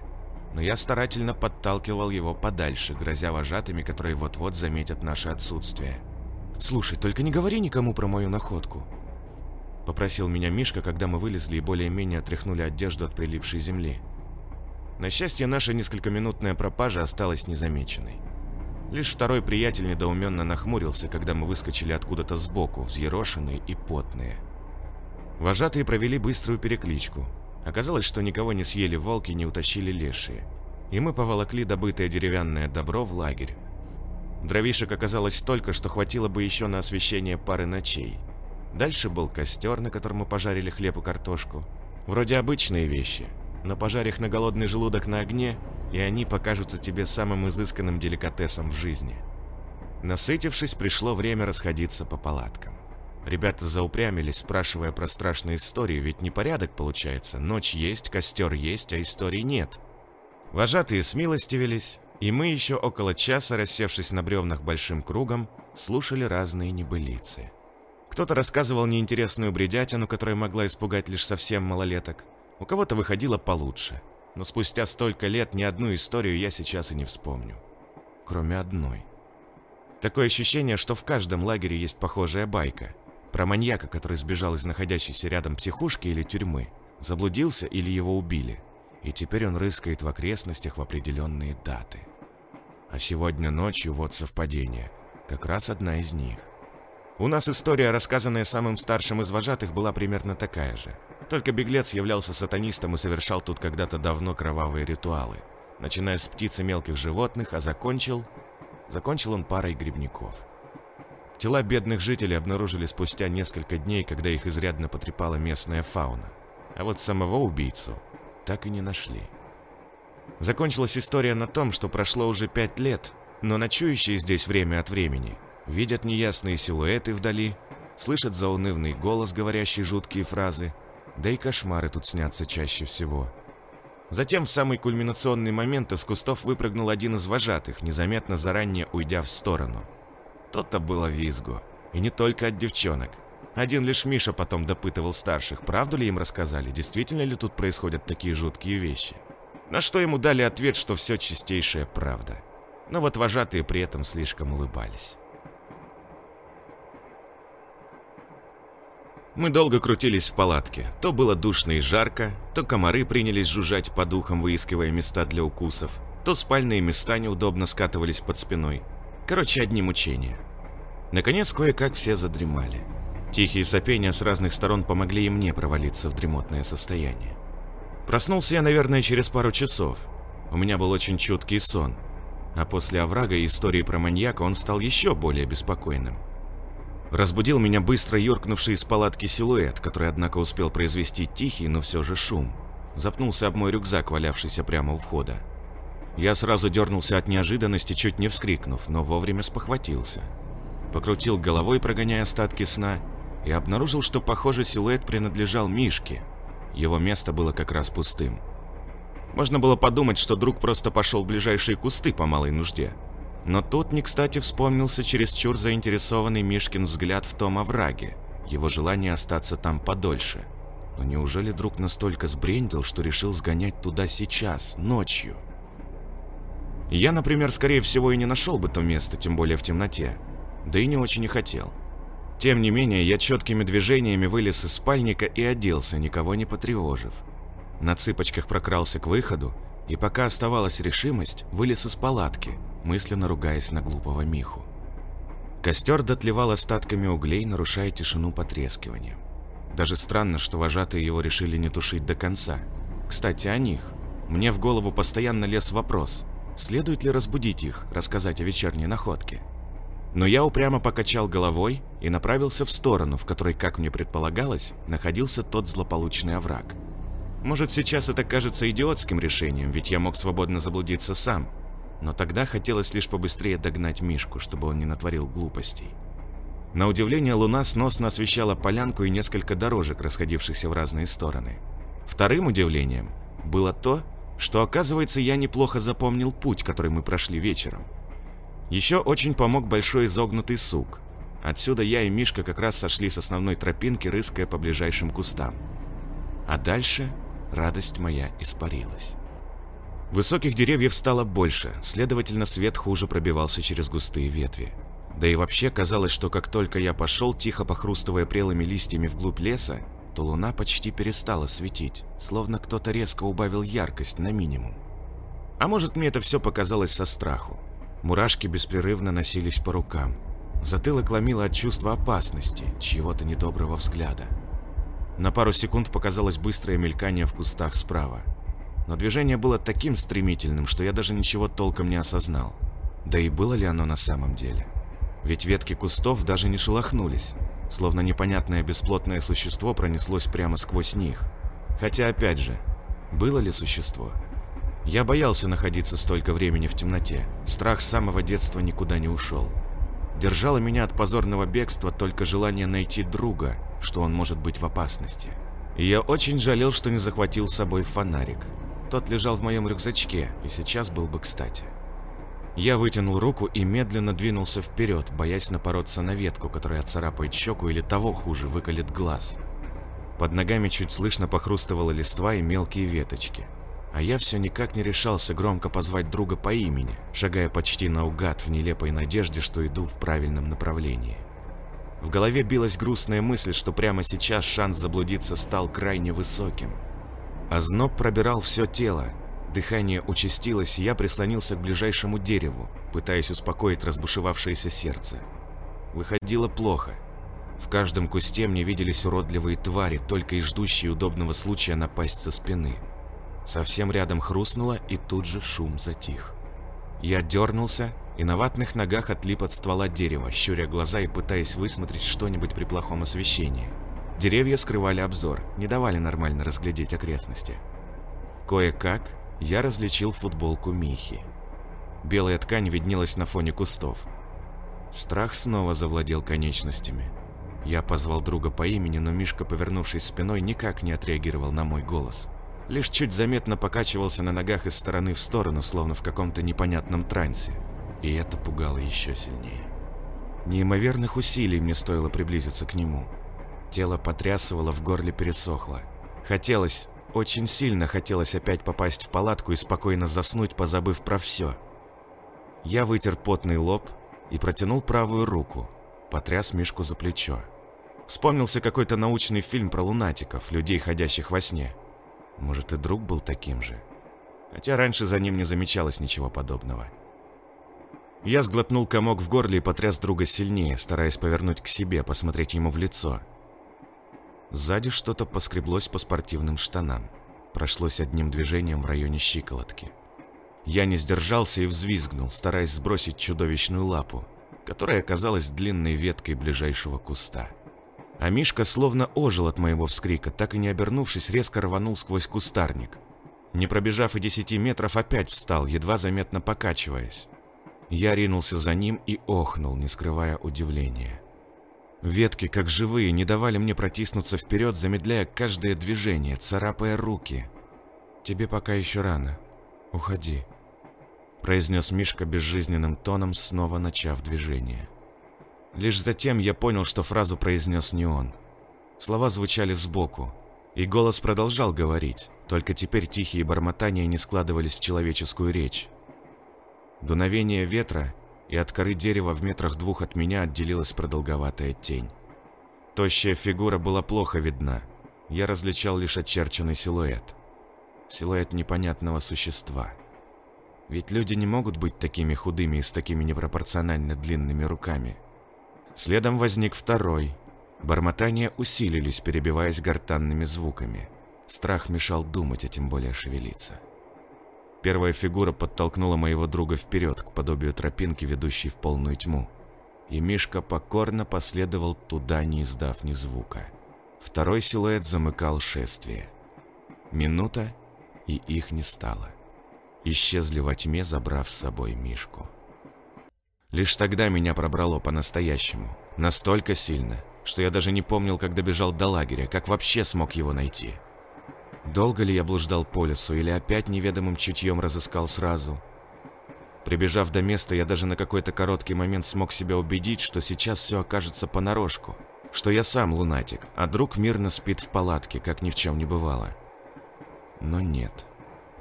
S1: Но я старательно подталкивал его подальше, грозя вожатыми, которые вот-вот заметят наше отсутствие.
S2: «Слушай, только не говори никому про мою находку»,
S1: Попросил меня Мишка, когда мы вылезли и более-менее отряхнули одежду от прилипшей земли. На счастье, наша несколькоминутная пропажа осталась незамеченной. Лишь второй приятель недоуменно нахмурился, когда мы выскочили откуда-то сбоку, взъерошенные и потные. Вожатые провели быструю перекличку. Оказалось, что никого не съели волки, не утащили лешие. И мы поволокли добытое деревянное добро в лагерь. Дровишек оказалось столько, что хватило бы еще на освещение пары ночей. Дальше был костер, на котором мы пожарили хлеб и картошку. Вроде обычные вещи, но пожарь их на голодный желудок на огне, и они покажутся тебе самым изысканным деликатесом в жизни. Насытившись, пришло время расходиться по палаткам. Ребята заупрямились, спрашивая про страшные истории, ведь непорядок получается. Ночь есть, костер есть, а историй нет. Вожатые смилостивились, и мы еще около часа, рассевшись на бревнах большим кругом, слушали разные небылицы. Кто-то рассказывал неинтересную бредятину, которая могла испугать лишь совсем малолеток. У кого-то выходило получше. Но спустя столько лет ни одну историю я сейчас и не вспомню. Кроме одной. Такое ощущение, что в каждом лагере есть похожая байка. Про маньяка, который сбежал из находящейся рядом психушки или тюрьмы. Заблудился или его убили. И теперь он рыскает в окрестностях в определенные даты. А сегодня ночью вот совпадение. Как раз одна из них. У нас история, рассказанная самым старшим из вожатых, была примерно такая же. Только беглец являлся сатанистом и совершал тут когда-то давно кровавые ритуалы. Начиная с птиц и мелких животных, а закончил... Закончил он парой грибников. Тела бедных жителей обнаружили спустя несколько дней, когда их изрядно потрепала местная фауна. А вот самого убийцу так и не нашли. Закончилась история на том, что прошло уже пять лет, но ночующие здесь время от времени видят неясные силуэты вдали, слышат заунывный голос, говорящий жуткие фразы, да и кошмары тут снятся чаще всего. Затем в самый кульминационный момент из кустов выпрыгнул один из вожатых, незаметно заранее уйдя в сторону. То-то было визгу. И не только от девчонок. Один лишь Миша потом допытывал старших, правду ли им рассказали, действительно ли тут происходят такие жуткие вещи. На что ему дали ответ, что все чистейшая правда. Но вот вожатые при этом слишком улыбались. Мы долго крутились в палатке. То было душно и жарко, то комары принялись жужжать по духам, выискивая места для укусов, то спальные места неудобно скатывались под спиной. Короче, одни мучения. Наконец, кое-как все задремали. Тихие сопения с разных сторон помогли и мне провалиться в дремотное состояние. Проснулся я, наверное, через пару часов. У меня был очень чуткий сон. А после оврага и истории про маньяка он стал еще более беспокойным. Разбудил меня быстро юркнувший из палатки силуэт, который, однако, успел произвести тихий, но все же шум. Запнулся об мой рюкзак, валявшийся прямо у входа. Я сразу дернулся от неожиданности, чуть не вскрикнув, но вовремя спохватился. Покрутил головой, прогоняя остатки сна, и обнаружил, что, похоже, силуэт принадлежал Мишке. Его место было как раз пустым. Можно было подумать, что друг просто пошел в ближайшие кусты по малой нужде. Но тут не кстати вспомнился чересчур заинтересованный Мишкин взгляд в том овраге, его желание остаться там подольше. Но неужели друг настолько сбрендил, что решил сгонять туда сейчас, ночью? Я, например, скорее всего и не нашел бы то место, тем более в темноте. Да и не очень и хотел. Тем не менее, я четкими движениями вылез из спальника и оделся, никого не потревожив. На цыпочках прокрался к выходу, и пока оставалась решимость, вылез из палатки – мысленно ругаясь на глупого Миху. Костер дотлевал остатками углей, нарушая тишину потрескиванием. Даже странно, что вожатые его решили не тушить до конца. Кстати, о них. Мне в голову постоянно лез вопрос, следует ли разбудить их, рассказать о вечерней находке. Но я упрямо покачал головой и направился в сторону, в которой, как мне предполагалось, находился тот злополучный овраг. Может, сейчас это кажется идиотским решением, ведь я мог свободно заблудиться сам, но тогда хотелось лишь побыстрее догнать Мишку, чтобы он не натворил глупостей. На удивление, луна сносно освещала полянку и несколько дорожек, расходившихся в разные стороны. Вторым удивлением было то, что, оказывается, я неплохо запомнил путь, который мы прошли вечером. Еще очень помог большой изогнутый сук. Отсюда я и Мишка как раз сошли с основной тропинки, рыская по ближайшим кустам. А дальше радость моя испарилась. Высоких деревьев стало больше, следовательно, свет хуже пробивался через густые ветви. Да и вообще казалось, что как только я пошел, тихо похрустывая прелыми листьями вглубь леса, то луна почти перестала светить, словно кто-то резко убавил яркость на минимум. А может, мне это все показалось со страху.
S2: Мурашки беспрерывно носились по рукам. Затылок ломило от чувства опасности, чьего-то недоброго взгляда. На пару секунд показалось быстрое мелькание в кустах справа. Но движение было таким стремительным, что я даже ничего толком не осознал. Да и было ли оно на самом деле? Ведь ветки кустов даже не шелохнулись, словно непонятное бесплотное существо пронеслось прямо сквозь них. Хотя опять же, было ли существо? Я боялся находиться столько времени в темноте. Страх с самого детства никуда не ушел. Держало меня от позорного бегства только желание найти друга, что он может быть в опасности. И я очень жалел, что не захватил с собой фонарик. Тот лежал в моем рюкзачке, и сейчас был бы кстати. Я вытянул руку и медленно двинулся вперед, боясь напороться на ветку, которая царапает щеку или того хуже, выколет глаз. Под ногами чуть слышно похрустывала листва и мелкие веточки. А я все никак не решался громко позвать друга по имени, шагая почти наугад в нелепой надежде, что иду в правильном направлении. В голове билась грустная мысль, что прямо сейчас шанс заблудиться стал крайне высоким. Озноб пробирал все тело, дыхание участилось, и я прислонился к ближайшему дереву, пытаясь успокоить разбушевавшееся сердце. Выходило плохо. В каждом кусте мне виделись уродливые твари, только и ждущие удобного случая напасть со спины. Совсем рядом хрустнуло, и тут же шум затих. Я дернулся и на ватных ногах отлип от ствола дерева, щуря глаза и пытаясь высмотреть что-нибудь при плохом освещении. Деревья скрывали обзор, не давали нормально разглядеть окрестности. Кое-как я различил футболку Михи. Белая ткань виднелась на фоне кустов. Страх снова завладел конечностями. Я позвал друга по имени, но Мишка, повернувшись спиной, никак не отреагировал на мой голос лишь чуть заметно покачивался на ногах из стороны в сторону, словно в каком-то непонятном трансе. И это пугало еще сильнее. Неимоверных усилий мне стоило приблизиться к нему. Тело потрясывало, в горле пересохло. Хотелось, очень сильно хотелось опять попасть в палатку и спокойно заснуть, позабыв про все. Я вытер потный лоб и протянул правую руку, потряс Мишку за плечо. Вспомнился какой-то научный фильм про лунатиков, людей, ходящих во сне. Может, и друг был таким же. Хотя раньше за ним не замечалось ничего подобного. Я сглотнул комок в горле и потряс друга сильнее, стараясь повернуть к себе, посмотреть ему в лицо. Сзади что-то поскреблось по спортивным штанам. Прошлось одним движением в районе щиколотки. Я не сдержался и взвизгнул, стараясь сбросить чудовищную лапу, которая оказалась длинной веткой ближайшего куста. А Мишка словно ожил от моего вскрика, так и не обернувшись, резко рванул сквозь кустарник. Не пробежав и десяти метров, опять встал, едва заметно покачиваясь. Я ринулся за ним и охнул, не скрывая удивления. Ветки, как живые, не давали мне протиснуться вперед, замедляя каждое движение, царапая руки. «Тебе пока еще рано. Уходи», — произнес Мишка безжизненным тоном, снова начав движение. Лишь затем я понял, что фразу произнес не он. Слова звучали сбоку, и голос продолжал говорить, только теперь тихие бормотания не складывались в человеческую речь. Дуновение ветра, и от коры дерева в метрах двух от меня отделилась продолговатая тень. Тощая фигура была плохо видна, я различал лишь очерченный силуэт. Силуэт непонятного существа. Ведь люди не могут быть такими худыми и с такими непропорционально длинными руками. Следом возник второй. Бормотания усилились, перебиваясь гортанными звуками. Страх мешал думать, а тем более шевелиться. Первая фигура подтолкнула моего друга вперед, к подобию тропинки, ведущей в полную тьму. И Мишка покорно последовал туда, не издав ни звука. Второй силуэт замыкал шествие. Минута, и их не стало. Исчезли во тьме, забрав с собой Мишку. Лишь тогда меня пробрало по-настоящему. Настолько сильно, что я даже не помнил, как добежал до лагеря, как вообще смог его найти. Долго ли я блуждал по лесу, или опять неведомым чутьем разыскал сразу? Прибежав до места, я даже на какой-то короткий момент смог себя убедить, что сейчас все окажется понарошку, что я сам лунатик, а друг мирно спит в палатке, как ни в чем не бывало. Но нет,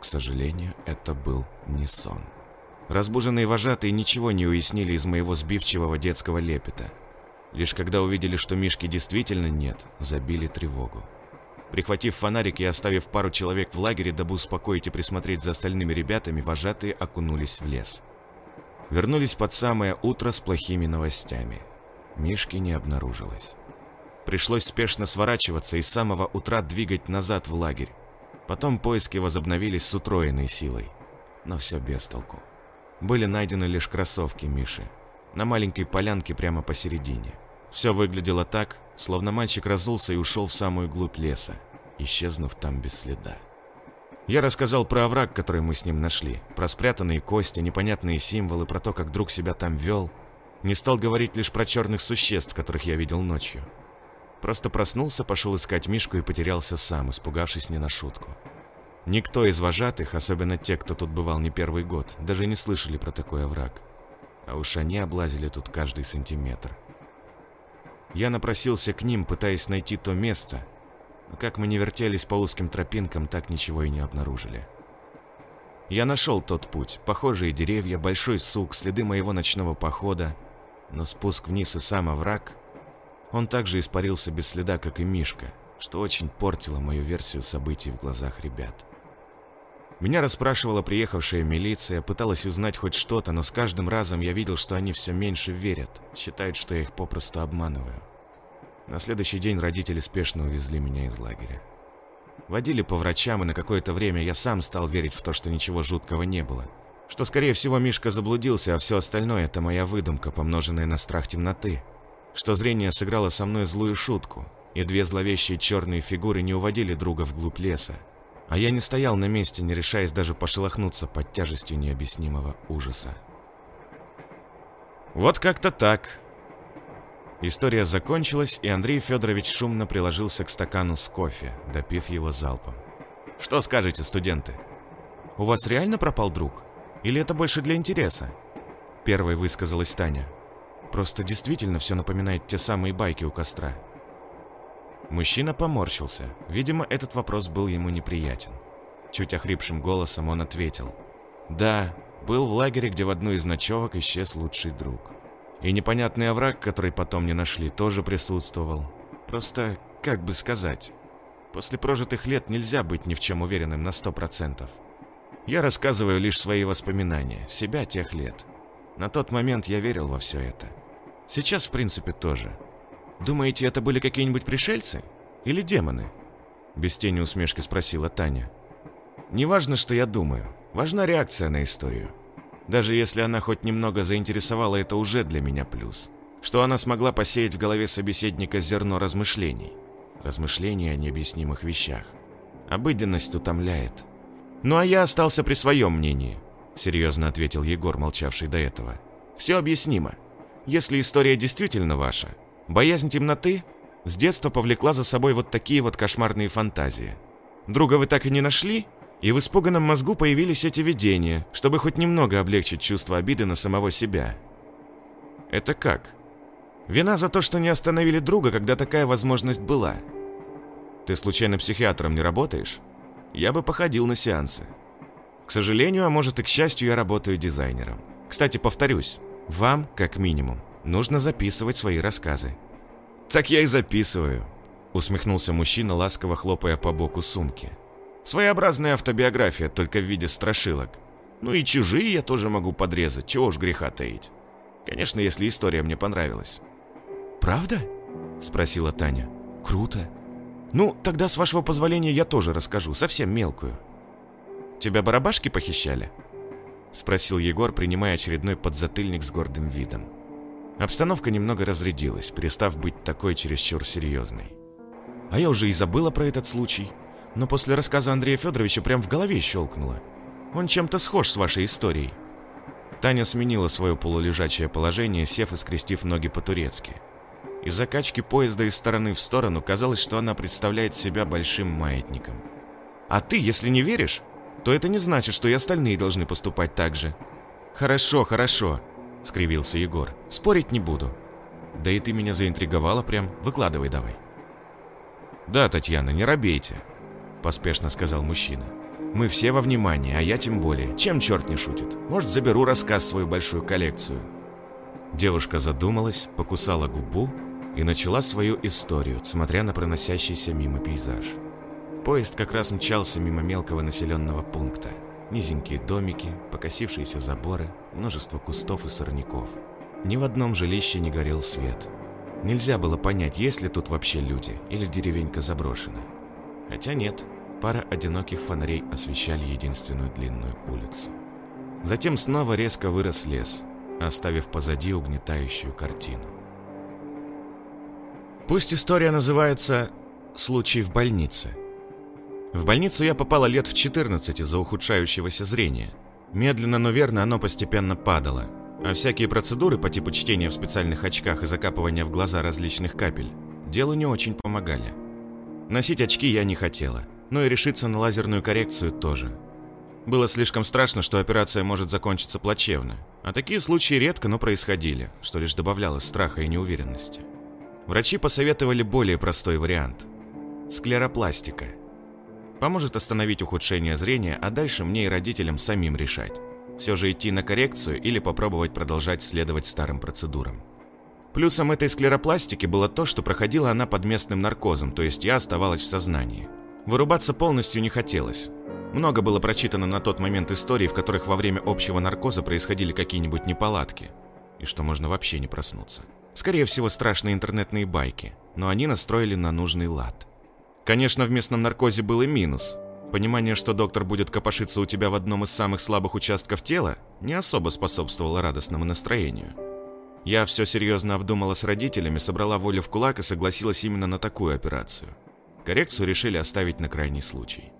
S2: к сожалению, это был не сон. Разбуженные вожатые ничего не уяснили из моего сбивчивого детского лепета. Лишь когда увидели, что Мишки действительно нет, забили тревогу. Прихватив фонарик и оставив пару человек в лагере, дабы успокоить и присмотреть за остальными ребятами, вожатые окунулись в лес. Вернулись под самое утро с плохими новостями. Мишки не обнаружилось. Пришлось спешно сворачиваться и с самого утра двигать назад в лагерь. Потом поиски возобновились с утроенной силой. Но все без толку. Были найдены лишь кроссовки Миши. На маленькой полянке прямо посередине. Все выглядело так, словно мальчик разулся и ушел в самую глубь леса, исчезнув там без следа. Я рассказал про овраг, который мы с ним нашли, про спрятанные кости, непонятные символы, про то, как друг себя там вел. Не стал говорить лишь про черных существ, которых я видел ночью. Просто проснулся, пошел искать Мишку и потерялся сам, испугавшись не на шутку. Никто из вожатых, особенно те, кто тут бывал не первый год, даже не слышали про такой овраг. А уж они облазили тут каждый сантиметр. Я напросился к ним, пытаясь найти то место, но как мы не вертелись по узким тропинкам, так ничего и не обнаружили. Я нашел тот путь, похожие деревья, большой сук, следы моего ночного похода, но спуск вниз и сам овраг, он также испарился без следа, как и Мишка, что очень портило мою версию событий в глазах ребят. Меня расспрашивала приехавшая милиция, пыталась узнать хоть что-то, но с каждым разом я видел, что они все меньше верят, считают, что я их попросту обманываю. На следующий день родители спешно увезли меня из лагеря. Водили по врачам, и на какое-то время я сам стал верить в то, что ничего жуткого не было. Что, скорее всего, Мишка заблудился, а все остальное – это моя выдумка, помноженная на страх темноты. Что зрение сыграло со мной злую шутку, и две зловещие черные фигуры не уводили друга вглубь леса. А я не стоял на месте, не решаясь даже пошелохнуться под тяжестью необъяснимого ужаса. Вот как-то так. История закончилась, и Андрей Федорович шумно приложился к стакану с кофе, допив его залпом. «Что скажете, студенты? У вас реально пропал друг? Или это больше для интереса?» Первой высказалась Таня. «Просто действительно все напоминает те самые байки у костра». Мужчина поморщился. Видимо, этот вопрос был ему неприятен. Чуть охрипшим голосом он ответил. «Да, был в лагере, где в одну из ночевок исчез лучший друг». И непонятный овраг, который потом не нашли, тоже присутствовал. Просто, как бы сказать, после прожитых лет нельзя быть ни в чем уверенным на сто процентов. Я рассказываю лишь свои воспоминания, себя тех лет. На тот момент я верил во все это. Сейчас, в принципе, тоже. Думаете, это были какие-нибудь пришельцы? Или демоны? Без тени усмешки спросила Таня. Не важно, что я думаю. Важна реакция на историю. Даже если она хоть немного заинтересовала, это уже для меня плюс. Что она смогла посеять в голове собеседника зерно размышлений. Размышлений о необъяснимых вещах. Обыденность утомляет. «Ну а я остался при своем мнении», — серьезно ответил Егор, молчавший до этого. «Все объяснимо. Если история действительно ваша, боязнь темноты с детства повлекла за собой вот такие вот кошмарные фантазии. Друга вы так и не нашли? И в испуганном мозгу появились эти видения, чтобы хоть немного облегчить чувство обиды на самого себя. Это как? Вина за то, что не остановили друга, когда такая возможность была. Ты случайно психиатром не работаешь? Я бы походил на сеансы. К сожалению, а может и к счастью, я работаю дизайнером. Кстати, повторюсь, вам, как минимум, нужно записывать свои рассказы. Так я и записываю, усмехнулся мужчина, ласково хлопая по боку сумки. Своеобразная автобиография, только в виде страшилок. Ну и чужие я тоже могу подрезать, чего уж греха таить. Конечно, если история мне понравилась. «Правда?» – спросила Таня. «Круто. Ну, тогда, с вашего позволения, я тоже расскажу, совсем мелкую». «Тебя барабашки похищали?» – спросил Егор, принимая очередной подзатыльник с гордым видом. Обстановка немного разрядилась, перестав быть такой чересчур серьезной. А я уже и забыла про этот случай – но после рассказа Андрея Федоровича прям в голове щелкнуло. Он чем-то схож с вашей историей. Таня сменила свое полулежачее положение, сев и скрестив ноги по-турецки. Из закачки поезда из стороны в сторону казалось, что она представляет себя большим маятником. «А ты, если не веришь, то это не значит, что и остальные должны поступать так же». «Хорошо, хорошо», — скривился Егор. «Спорить не буду». «Да и ты меня заинтриговала прям. Выкладывай давай». «Да, Татьяна, не робейте поспешно сказал мужчина. «Мы все во внимании, а я тем более. Чем черт не шутит? Может, заберу рассказ свою большую коллекцию?» Девушка задумалась, покусала губу и начала свою историю, смотря на проносящийся мимо пейзаж. Поезд как раз мчался мимо мелкого населенного пункта. Низенькие домики, покосившиеся заборы, множество кустов и сорняков. Ни в одном жилище не горел свет. Нельзя было понять, есть ли тут вообще люди, или деревенька заброшена. Хотя нет, пара одиноких фонарей освещали единственную длинную улицу. Затем снова резко вырос лес, оставив позади угнетающую картину. Пусть история называется «Случай в больнице». В больницу я попала лет в 14 из-за ухудшающегося зрения. Медленно, но верно оно постепенно падало, а всякие процедуры по типу чтения в специальных очках и закапывания в глаза различных капель делу не очень помогали. Носить очки я не хотела, но и решиться на лазерную коррекцию тоже. Было слишком страшно, что операция может закончиться плачевно, а такие случаи редко, но происходили, что лишь добавляло страха и неуверенности. Врачи посоветовали более простой вариант – склеропластика. Поможет остановить ухудшение зрения, а дальше мне и родителям самим решать. Все же идти на коррекцию или попробовать продолжать следовать старым процедурам. Плюсом этой склеропластики было то, что проходила она под местным наркозом, то есть я оставалась в сознании. Вырубаться полностью не хотелось. Много было прочитано на тот момент историй, в которых во время общего наркоза происходили какие-нибудь неполадки, и что можно вообще не проснуться. Скорее всего, страшные интернетные байки, но они настроили на нужный лад. Конечно, в местном наркозе был и минус. Понимание, что доктор будет копошиться у тебя в одном из самых слабых участков тела, не особо способствовало радостному настроению. Я все серьезно обдумала с родителями, собрала волю в кулак и согласилась именно на такую операцию. Коррекцию решили оставить на крайний случай.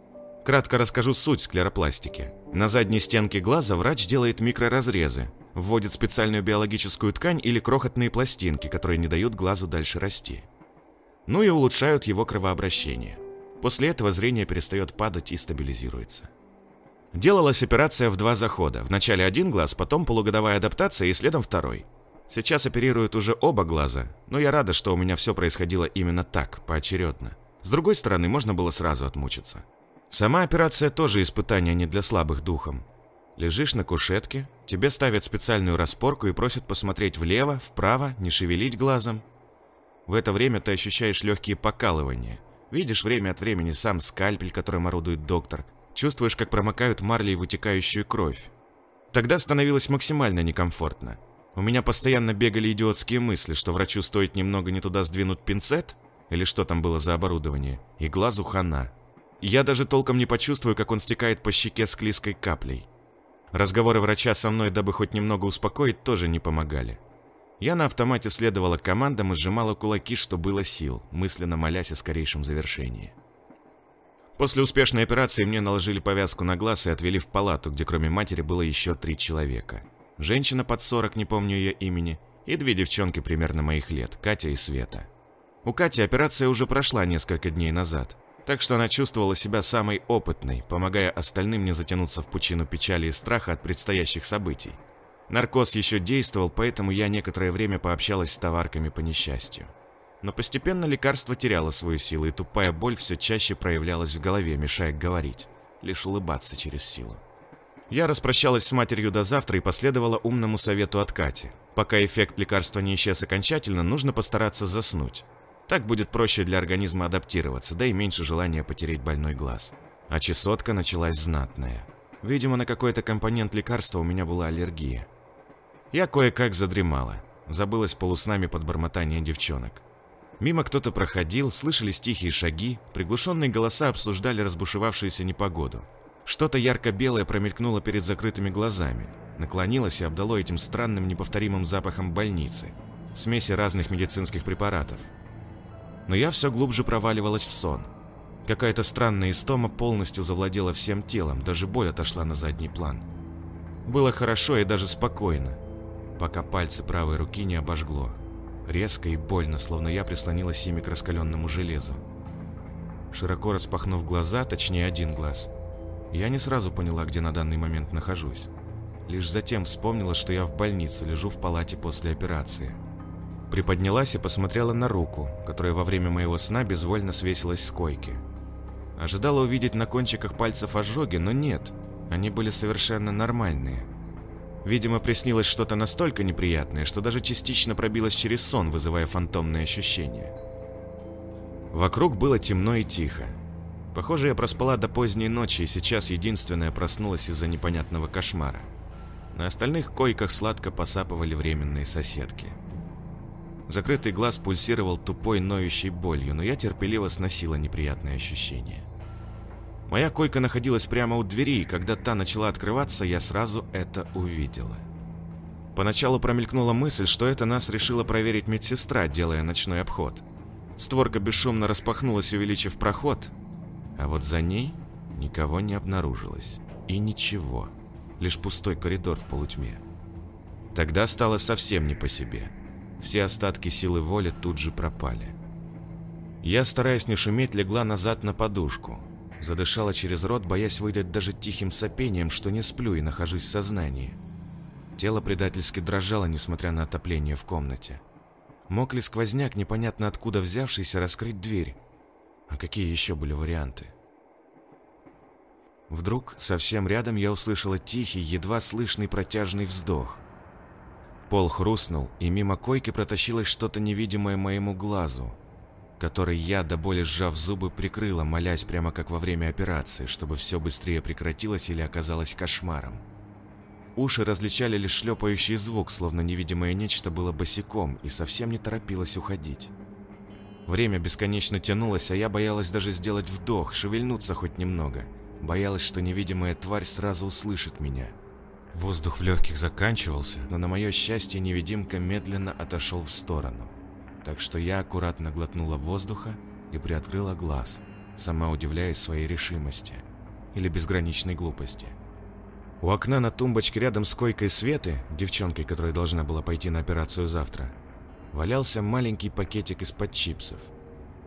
S2: Кратко расскажу суть склеропластики. На задней стенке глаза врач делает микроразрезы, вводит специальную биологическую ткань или крохотные пластинки, которые не дают глазу дальше расти. Ну и улучшают его кровообращение. После этого зрение перестает падать и стабилизируется. Делалась операция в два захода. Вначале один глаз, потом полугодовая адаптация и следом второй. Сейчас оперируют уже оба глаза, но я рада, что у меня все происходило именно так, поочередно. С другой стороны, можно было сразу отмучиться. Сама операция тоже испытание не для слабых духом. Лежишь на кушетке, тебе ставят специальную распорку и просят посмотреть влево, вправо, не шевелить глазом. В это время ты ощущаешь легкие покалывания. Видишь время от времени сам скальпель, которым орудует доктор. Чувствуешь, как промокают марлей вытекающую кровь. Тогда становилось максимально некомфортно. У меня постоянно бегали идиотские мысли, что врачу стоит немного не туда сдвинуть пинцет, или что там было за оборудование, и глазу хана. Я даже толком не почувствую, как он стекает по щеке склизкой каплей. Разговоры врача со мной, дабы хоть немного успокоить, тоже не помогали. Я на автомате следовала командам и сжимала кулаки, что было сил, мысленно молясь о скорейшем завершении. После успешной операции мне наложили повязку на глаз и отвели в палату, где кроме матери было еще три человека. Женщина под 40, не помню ее имени, и две девчонки примерно моих лет, Катя и Света. У Кати операция уже прошла несколько дней назад, так что она чувствовала себя самой опытной, помогая остальным не затянуться в пучину печали и страха от предстоящих событий. Наркоз еще действовал, поэтому я некоторое время пообщалась с товарками по несчастью. Но постепенно лекарство теряло свою силу, и тупая боль все чаще проявлялась в голове, мешая говорить, лишь улыбаться через силу. Я распрощалась с матерью до завтра и последовала умному совету от Кати. Пока эффект лекарства не исчез окончательно, нужно постараться заснуть. Так будет проще для организма адаптироваться, да и меньше желания потерять больной глаз. А чесотка началась знатная. Видимо, на какой-то компонент лекарства у меня была аллергия. Я кое-как задремала. Забылась полуснами под бормотание девчонок. Мимо кто-то проходил, слышались тихие шаги, приглушенные голоса обсуждали разбушевавшуюся непогоду. Что-то ярко-белое промелькнуло перед закрытыми глазами, наклонилось и обдало этим странным неповторимым запахом больницы, смеси разных медицинских препаратов, но я все глубже проваливалась в сон. Какая-то странная истома полностью завладела всем телом, даже боль отошла на задний план. Было хорошо и даже спокойно, пока пальцы правой руки не обожгло. Резко и больно, словно я прислонилась ими к раскаленному железу. Широко распахнув глаза, точнее один глаз, я не сразу поняла, где на данный момент нахожусь. Лишь затем вспомнила, что я в больнице, лежу в палате после операции – Приподнялась и посмотрела на руку, которая во время моего сна безвольно свесилась с койки. Ожидала увидеть на кончиках пальцев ожоги, но нет, они были совершенно нормальные. Видимо, приснилось что-то настолько неприятное, что даже частично пробилось через сон, вызывая фантомные ощущения. Вокруг было темно и тихо. Похоже, я проспала до поздней ночи, и сейчас единственная проснулась из-за непонятного кошмара. На остальных койках сладко посапывали временные соседки. Закрытый глаз пульсировал тупой, ноющей болью, но я терпеливо сносила неприятные ощущения. Моя койка находилась прямо у двери, и когда та начала открываться, я сразу это увидела. Поначалу промелькнула мысль, что это нас решила проверить медсестра, делая ночной обход. Створка бесшумно распахнулась, увеличив проход, а вот за ней никого не обнаружилось. И ничего. Лишь пустой коридор в полутьме. Тогда стало совсем не по себе. Все остатки силы воли тут же пропали. Я, стараясь не шуметь, легла назад на подушку. Задышала через рот, боясь выдать даже тихим сопением, что не сплю и нахожусь в сознании. Тело предательски дрожало, несмотря на отопление в комнате. Мог ли сквозняк, непонятно откуда взявшийся, раскрыть дверь? А какие еще были варианты? Вдруг, совсем рядом, я услышала тихий, едва слышный протяжный вздох. Пол хрустнул, и мимо койки протащилось что-то невидимое моему глазу, который я, до боли сжав зубы, прикрыла, молясь прямо как во время операции, чтобы все быстрее прекратилось или оказалось кошмаром. Уши различали лишь шлепающий звук, словно невидимое нечто было босиком и совсем не торопилось уходить. Время бесконечно тянулось, а я боялась даже сделать вдох, шевельнуться хоть немного. Боялась, что невидимая тварь сразу услышит меня. Воздух в легких заканчивался, но на мое счастье невидимка медленно отошел в сторону. Так что я аккуратно глотнула воздуха и приоткрыла глаз, сама удивляясь своей решимости или безграничной глупости. У окна на тумбочке рядом с койкой Светы, девчонкой, которая должна была пойти на операцию завтра, валялся маленький пакетик из-под чипсов.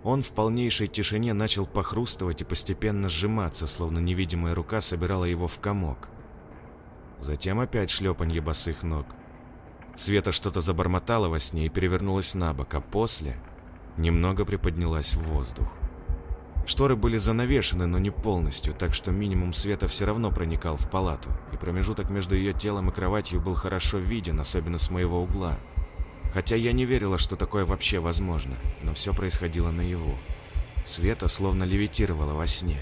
S2: Он в полнейшей тишине начал похрустывать и постепенно сжиматься, словно невидимая рука собирала его в комок. Затем опять шлепанье босых ног. Света что-то забормотала во сне и перевернулась на бок, а после немного приподнялась в воздух. Шторы были занавешены, но не полностью, так что минимум света все равно проникал в палату, и промежуток между ее телом и кроватью был хорошо виден, особенно с моего угла. Хотя я не верила, что такое вообще возможно, но все происходило наяву. Света словно левитировала во сне.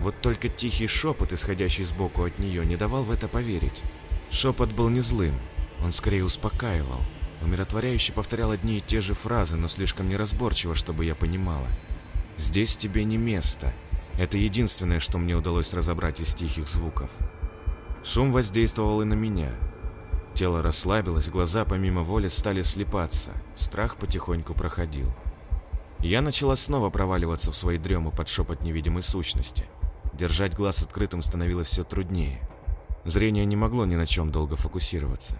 S2: Вот только тихий шепот, исходящий сбоку от нее, не давал в это поверить. Шепот был не злым, он скорее успокаивал. Умиротворяюще повторял одни и те же фразы, но слишком неразборчиво, чтобы я понимала. «Здесь тебе не место». Это единственное, что мне удалось разобрать из тихих звуков. Шум воздействовал и на меня – Тело расслабилось, глаза помимо воли стали слепаться, страх потихоньку проходил. Я начала снова проваливаться в свои дремы под шепот невидимой сущности. Держать глаз открытым становилось все труднее. Зрение не могло ни на чем долго фокусироваться.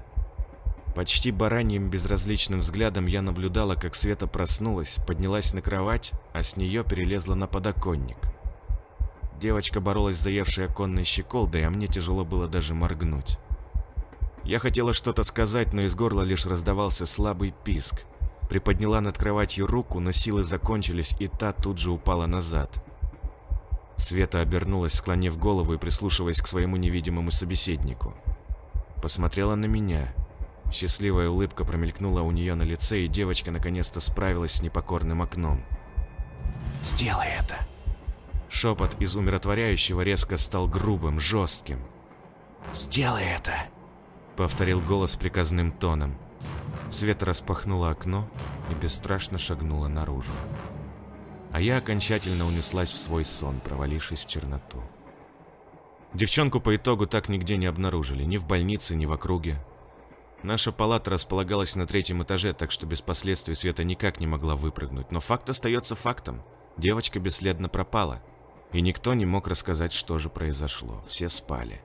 S2: Почти бараньим безразличным взглядом я наблюдала, как Света проснулась, поднялась на кровать, а с нее перелезла на подоконник. Девочка боролась с заевшей оконной щеколдой, а мне тяжело было даже моргнуть. Я хотела что-то сказать, но из горла лишь раздавался слабый писк. Приподняла над кроватью руку, но силы закончились, и та тут же упала назад. Света обернулась, склонив голову и прислушиваясь к своему невидимому собеседнику. Посмотрела на меня. Счастливая улыбка промелькнула у нее на лице, и девочка наконец-то справилась с непокорным окном.
S3: «Сделай это!»
S2: Шепот из умиротворяющего резко стал грубым, жестким.
S3: «Сделай это!»
S2: Повторил голос приказным тоном. Света распахнула окно и бесстрашно шагнула наружу. А я окончательно унеслась в свой сон, провалившись в черноту. Девчонку по итогу так нигде не обнаружили, ни в больнице, ни в округе. Наша палата располагалась на третьем этаже, так что без последствий Света никак не могла выпрыгнуть. Но факт остается фактом. Девочка бесследно пропала. И никто не мог рассказать, что же произошло. Все спали.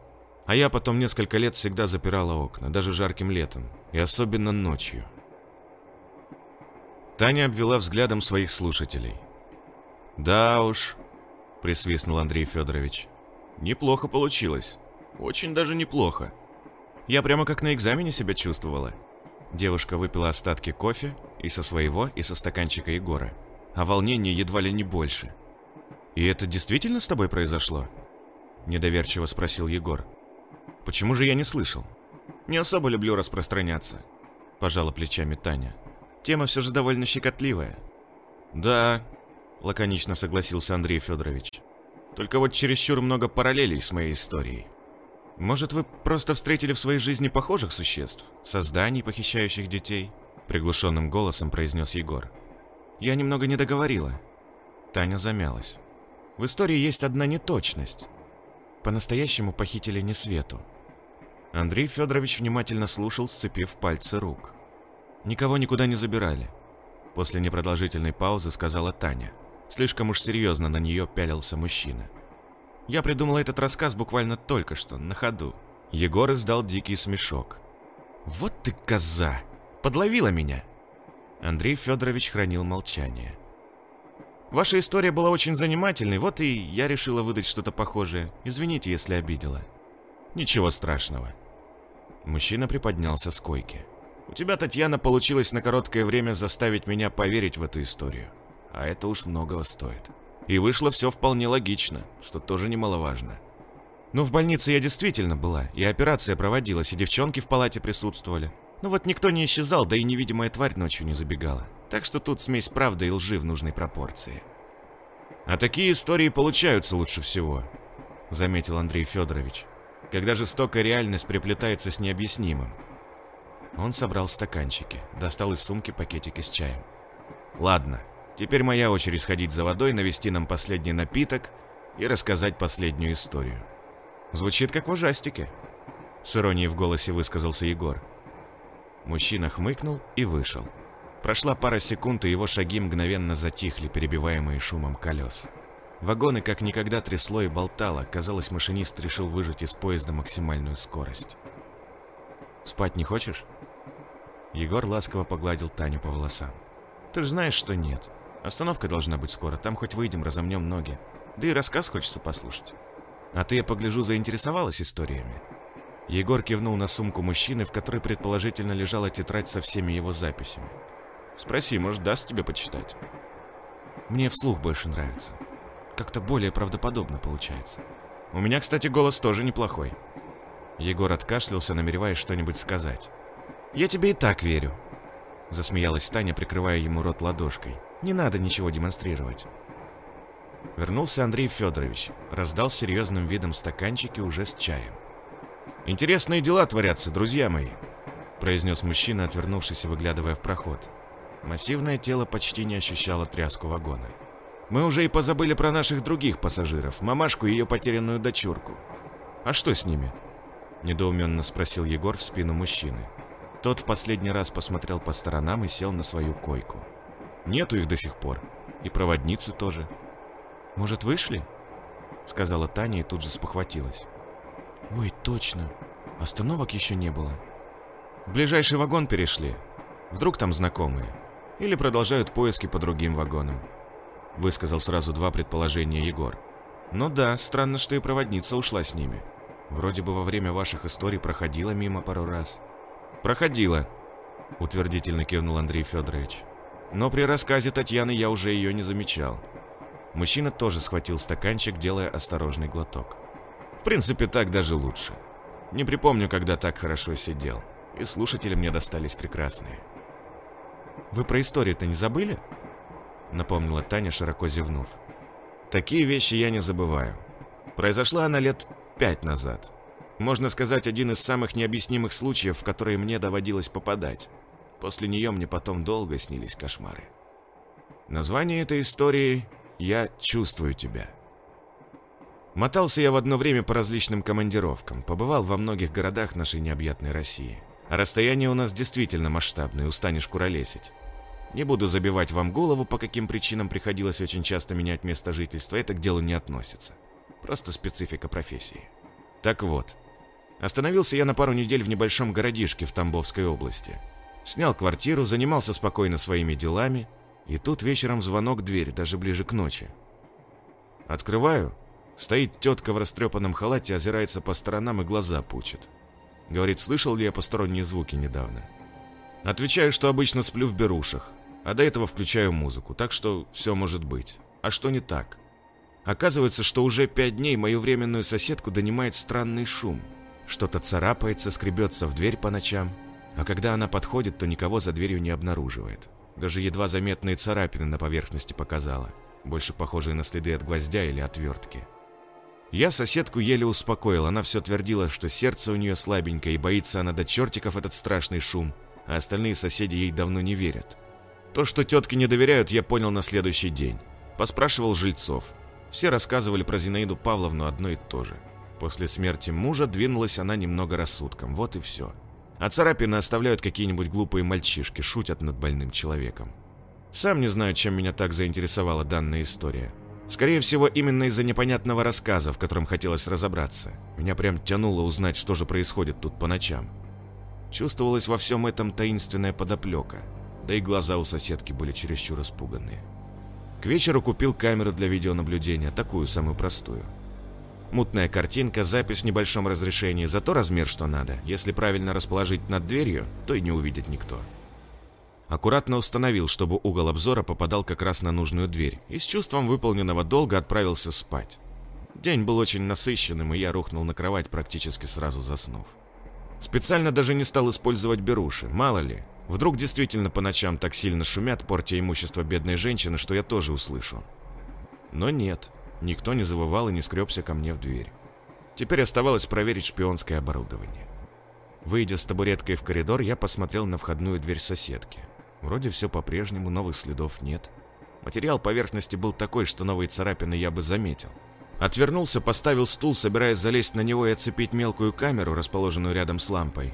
S2: А я потом несколько лет всегда запирала окна, даже жарким летом, и особенно ночью. Таня обвела взглядом своих слушателей. «Да уж», — присвистнул Андрей Федорович, — «неплохо получилось. Очень даже неплохо. Я прямо как на экзамене себя чувствовала». Девушка выпила остатки кофе и со своего, и со стаканчика Егора. А волнение едва ли не больше. «И это действительно с тобой произошло?» Недоверчиво спросил Егор. Почему же я не слышал? Не особо люблю распространяться. Пожала плечами Таня. Тема все же довольно щекотливая. Да, лаконично согласился Андрей Федорович.
S1: Только вот чересчур много параллелей с моей историей. Может, вы просто встретили в своей жизни похожих существ? Созданий, похищающих детей?» Приглушенным голосом произнес Егор. «Я немного не договорила». Таня замялась. «В истории есть одна неточность. По-настоящему похитили не Свету. Андрей Федорович внимательно слушал, сцепив пальцы рук. «Никого никуда не забирали», — после непродолжительной паузы сказала Таня. Слишком уж серьезно на нее пялился мужчина. «Я придумала этот рассказ буквально только что, на ходу». Егор издал дикий смешок. «Вот ты коза! Подловила меня!» Андрей Федорович хранил молчание. «Ваша история была очень занимательной, вот и я решила выдать что-то похожее. Извините, если обидела». «Ничего страшного. Мужчина приподнялся с койки. «У тебя, Татьяна, получилось на короткое время заставить меня поверить в эту историю. А это уж многого стоит. И вышло все вполне логично, что тоже немаловажно. Ну, в больнице я действительно была, и операция проводилась, и девчонки в палате присутствовали. Ну вот никто не исчезал, да и невидимая тварь ночью не забегала. Так что тут смесь правды и лжи в нужной пропорции. А такие истории получаются лучше всего, заметил Андрей Федорович когда жестокая реальность приплетается с необъяснимым. Он собрал стаканчики, достал из сумки пакетики с чаем. «Ладно, теперь моя очередь сходить за водой, навести нам последний напиток и рассказать последнюю историю». «Звучит как в ужастике», — с иронией в голосе высказался Егор. Мужчина хмыкнул и вышел. Прошла пара секунд, и его шаги мгновенно затихли, перебиваемые шумом колес. Вагоны как никогда трясло и болтало. Казалось, машинист решил выжать из поезда максимальную скорость. «Спать не хочешь?» Егор ласково погладил Таню по волосам. «Ты же знаешь, что нет. Остановка должна быть скоро. Там хоть выйдем, разомнем ноги. Да и рассказ хочется послушать. А ты, я погляжу, заинтересовалась историями?» Егор кивнул на сумку мужчины, в которой предположительно лежала тетрадь со всеми его записями. «Спроси, может, даст тебе почитать?» «Мне вслух больше нравится», как-то более правдоподобно получается. У меня, кстати, голос тоже неплохой. Егор откашлялся, намереваясь что-нибудь сказать. «Я тебе и так верю», — засмеялась Таня, прикрывая ему рот ладошкой. «Не надо ничего демонстрировать». Вернулся Андрей Федорович, раздал серьезным видом стаканчики уже с чаем. «Интересные дела творятся, друзья мои», — произнес мужчина, отвернувшись и выглядывая в проход. Массивное тело почти не ощущало тряску вагона. Мы уже и позабыли про наших других пассажиров, мамашку и ее потерянную дочурку. А что с ними? Недоуменно спросил Егор в спину мужчины. Тот в последний раз посмотрел по сторонам и сел на свою койку. Нету их до сих пор. И проводницы тоже. Может, вышли? Сказала Таня и тут же спохватилась. Ой, точно. Остановок еще не было. В ближайший вагон перешли. Вдруг там знакомые. Или продолжают поиски по другим вагонам. Высказал сразу два предположения Егор. Ну да, странно, что и проводница ушла с ними. Вроде бы во время ваших историй проходила мимо пару раз. Проходила, утвердительно кивнул Андрей Федорович. Но при рассказе Татьяны я уже ее не замечал. Мужчина тоже схватил стаканчик, делая осторожный глоток. В принципе, так даже лучше. Не припомню, когда так хорошо сидел. И слушатели мне достались прекрасные. Вы про историю-то не забыли? напомнила Таня, широко зевнув. Такие вещи я не забываю. Произошла она лет пять назад. Можно сказать, один из самых необъяснимых случаев, в которые мне доводилось попадать. После нее мне потом долго снились кошмары. Название этой истории «Я чувствую тебя». Мотался я в одно время по различным командировкам, побывал во многих городах нашей необъятной России. А расстояние у нас действительно масштабное, устанешь куролесить. Не буду забивать вам голову, по каким причинам приходилось очень часто менять место жительства, это к делу не относится. Просто специфика профессии. Так вот, остановился я на пару недель в небольшом городишке в Тамбовской области. Снял квартиру, занимался спокойно своими делами, и тут вечером звонок в дверь, даже ближе к ночи. Открываю, стоит тетка в растрепанном халате, озирается по сторонам и глаза пучит. Говорит, слышал ли я посторонние звуки недавно. Отвечаю, что обычно сплю в берушах, а до этого включаю музыку, так что все может быть. А что не так? Оказывается, что уже пять дней мою временную соседку донимает странный шум. Что-то царапается, скребется в дверь по ночам, а когда она подходит, то никого за дверью не обнаруживает. Даже едва заметные царапины на поверхности показала, больше похожие на следы от гвоздя или отвертки.
S2: Я соседку еле успокоил, она все твердила, что сердце у нее слабенькое и боится она до чертиков этот страшный шум, а остальные соседи ей давно не верят. То, что тетки не доверяют, я понял на следующий день. Поспрашивал жильцов. Все рассказывали про Зинаиду Павловну одно и то же. После смерти мужа двинулась она немного рассудком, вот и все. А царапины оставляют какие-нибудь глупые мальчишки, шутят над больным человеком. Сам не знаю, чем меня так заинтересовала данная история. Скорее всего, именно из-за непонятного рассказа, в котором хотелось разобраться. Меня прям тянуло узнать, что же происходит тут по ночам. Чувствовалась во всем этом таинственная подоплека, да и глаза у соседки были чересчур испуганные. К вечеру купил камеру для видеонаблюдения, такую самую простую. Мутная картинка, запись в небольшом разрешении, зато размер что надо. Если правильно расположить над дверью, то и не увидит никто. Аккуратно установил, чтобы угол обзора попадал как раз на нужную дверь, и с чувством выполненного долга отправился спать. День был очень насыщенным, и я рухнул на кровать, практически сразу заснув. Специально даже не стал использовать беруши, мало ли. Вдруг действительно по ночам так сильно шумят, портя имущество бедной женщины, что я тоже услышу. Но нет, никто не завывал и не скребся ко мне в дверь. Теперь оставалось проверить шпионское оборудование. Выйдя с табуреткой в коридор, я посмотрел на входную дверь соседки. Вроде все по-прежнему, новых следов нет. Материал поверхности был такой, что новые царапины я бы заметил. Отвернулся, поставил стул, собираясь залезть на него и оцепить мелкую камеру, расположенную рядом с лампой.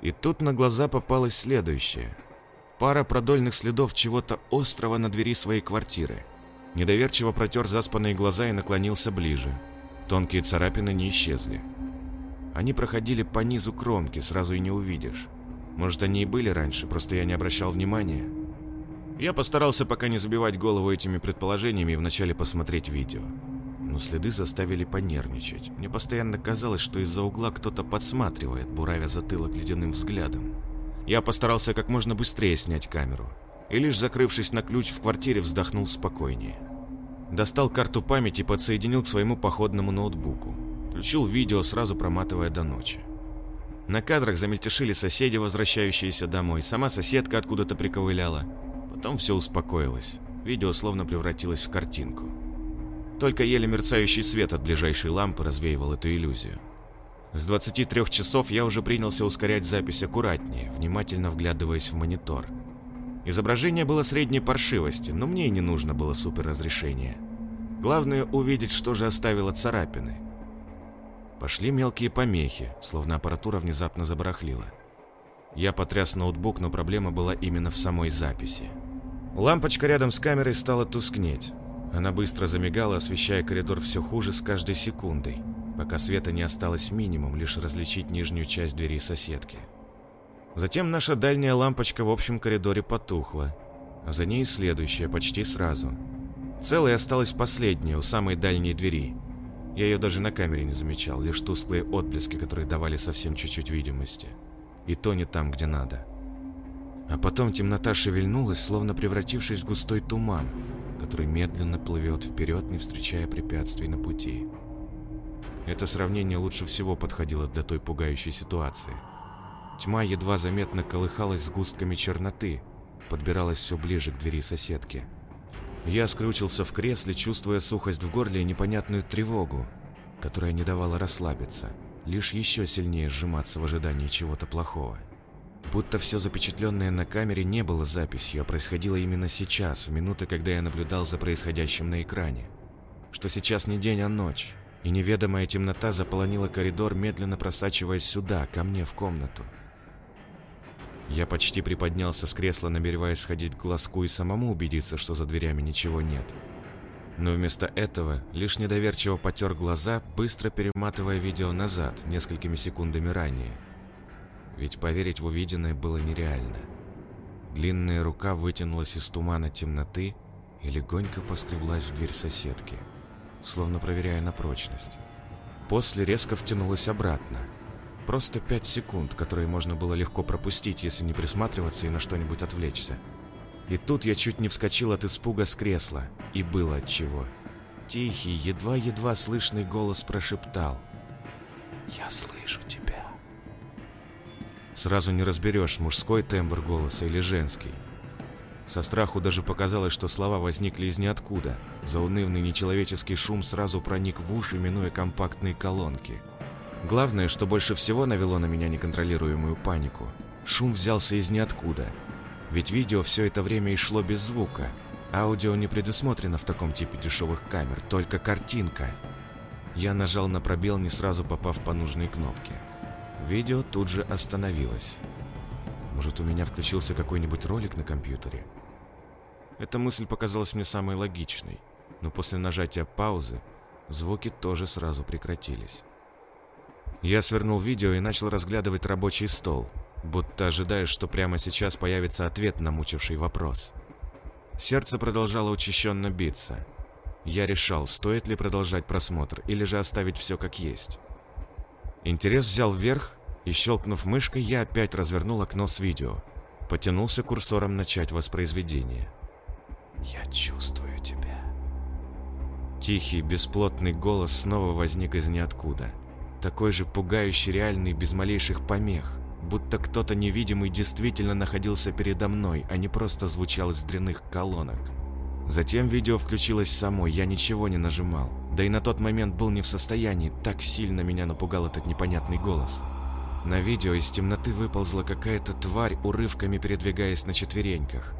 S2: И тут на глаза попалось следующее. Пара продольных следов чего-то острого на двери своей квартиры. Недоверчиво протер заспанные глаза и наклонился ближе. Тонкие царапины не исчезли. Они проходили по низу кромки, сразу и не увидишь. Может, они и были раньше, просто я не обращал внимания. Я постарался пока не забивать голову этими предположениями и вначале посмотреть видео. Но следы заставили понервничать. Мне постоянно казалось, что из-за угла кто-то подсматривает, буравя затылок ледяным взглядом. Я постарался как можно быстрее снять камеру. И лишь закрывшись на ключ в квартире, вздохнул спокойнее. Достал карту памяти и подсоединил к своему походному ноутбуку. Включил видео, сразу проматывая до ночи. На кадрах замельтешили соседи, возвращающиеся домой. Сама соседка откуда-то приковыляла. Потом все успокоилось. Видео словно превратилось в картинку. Только еле мерцающий свет от ближайшей лампы развеивал эту иллюзию. С 23 часов я уже принялся ускорять запись аккуратнее, внимательно вглядываясь в монитор. Изображение было средней паршивости, но мне и не нужно было суперразрешение. Главное увидеть, что же оставило царапины – Пошли мелкие помехи, словно аппаратура внезапно забарахлила. Я потряс ноутбук, но проблема была именно в самой записи. Лампочка рядом с камерой стала тускнеть. Она быстро замигала, освещая коридор все хуже с каждой секундой, пока света не осталось минимум, лишь различить нижнюю часть двери соседки. Затем наша дальняя лампочка в общем коридоре потухла, а за ней следующая почти сразу. Целой осталась последняя, у самой дальней двери – я ее даже на камере не замечал, лишь тусклые отблески, которые давали совсем чуть-чуть видимости. И то не там, где надо. А потом темнота шевельнулась, словно превратившись в густой туман, который медленно плывет вперед, не встречая препятствий на пути. Это сравнение лучше всего подходило для той пугающей ситуации. Тьма едва заметно колыхалась с густками черноты, подбиралась все ближе к двери соседки. Я скрючился в кресле, чувствуя сухость в горле и непонятную тревогу, которая не давала расслабиться, лишь еще сильнее сжиматься в ожидании чего-то плохого. Будто все запечатленное на камере не было записью, а происходило именно сейчас, в минуты, когда я наблюдал за происходящим на экране. Что сейчас не день, а ночь, и неведомая темнота заполонила коридор, медленно просачиваясь сюда, ко мне в комнату. Я почти приподнялся с кресла, намереваясь сходить к глазку и самому убедиться, что за дверями ничего нет. Но вместо этого лишь недоверчиво потер глаза, быстро перематывая видео назад, несколькими секундами ранее. Ведь поверить в увиденное было нереально. Длинная рука вытянулась из тумана темноты и легонько поскреблась в дверь соседки, словно проверяя на прочность. После резко втянулась обратно – Просто пять секунд, которые можно было легко пропустить, если не присматриваться и на что-нибудь отвлечься. И тут я чуть не вскочил от испуга с кресла, и было от чего. Тихий, едва-едва слышный голос прошептал.
S3: «Я слышу тебя».
S2: Сразу не разберешь, мужской тембр голоса или женский. Со страху даже показалось, что слова возникли из ниоткуда. Заунывный нечеловеческий шум сразу проник в уши, минуя компактные колонки. Главное, что больше всего навело на меня неконтролируемую панику. Шум взялся из ниоткуда. Ведь видео все это время и шло без звука. Аудио не предусмотрено в таком типе дешевых камер, только картинка. Я нажал на пробел, не сразу попав по нужной кнопке. Видео тут же остановилось. Может, у меня включился какой-нибудь ролик на компьютере? Эта мысль показалась мне самой логичной, но после нажатия паузы звуки тоже сразу прекратились. Я свернул видео и начал разглядывать рабочий стол, будто ожидая, что прямо сейчас появится ответ на мучивший вопрос. Сердце продолжало учащенно биться. Я решал, стоит ли продолжать просмотр или же оставить все как есть. Интерес взял вверх, и щелкнув мышкой, я опять развернул окно с видео. Потянулся курсором начать воспроизведение.
S3: Я чувствую тебя.
S2: Тихий, бесплотный голос снова возник из ниоткуда. Такой же пугающий, реальный, без малейших помех. Будто кто-то невидимый действительно находился передо мной, а не просто звучал из дрянных колонок. Затем видео включилось само, я ничего не нажимал. Да и на тот момент был не в состоянии, так сильно меня напугал этот непонятный голос. На видео из темноты выползла какая-то тварь, урывками передвигаясь на четвереньках.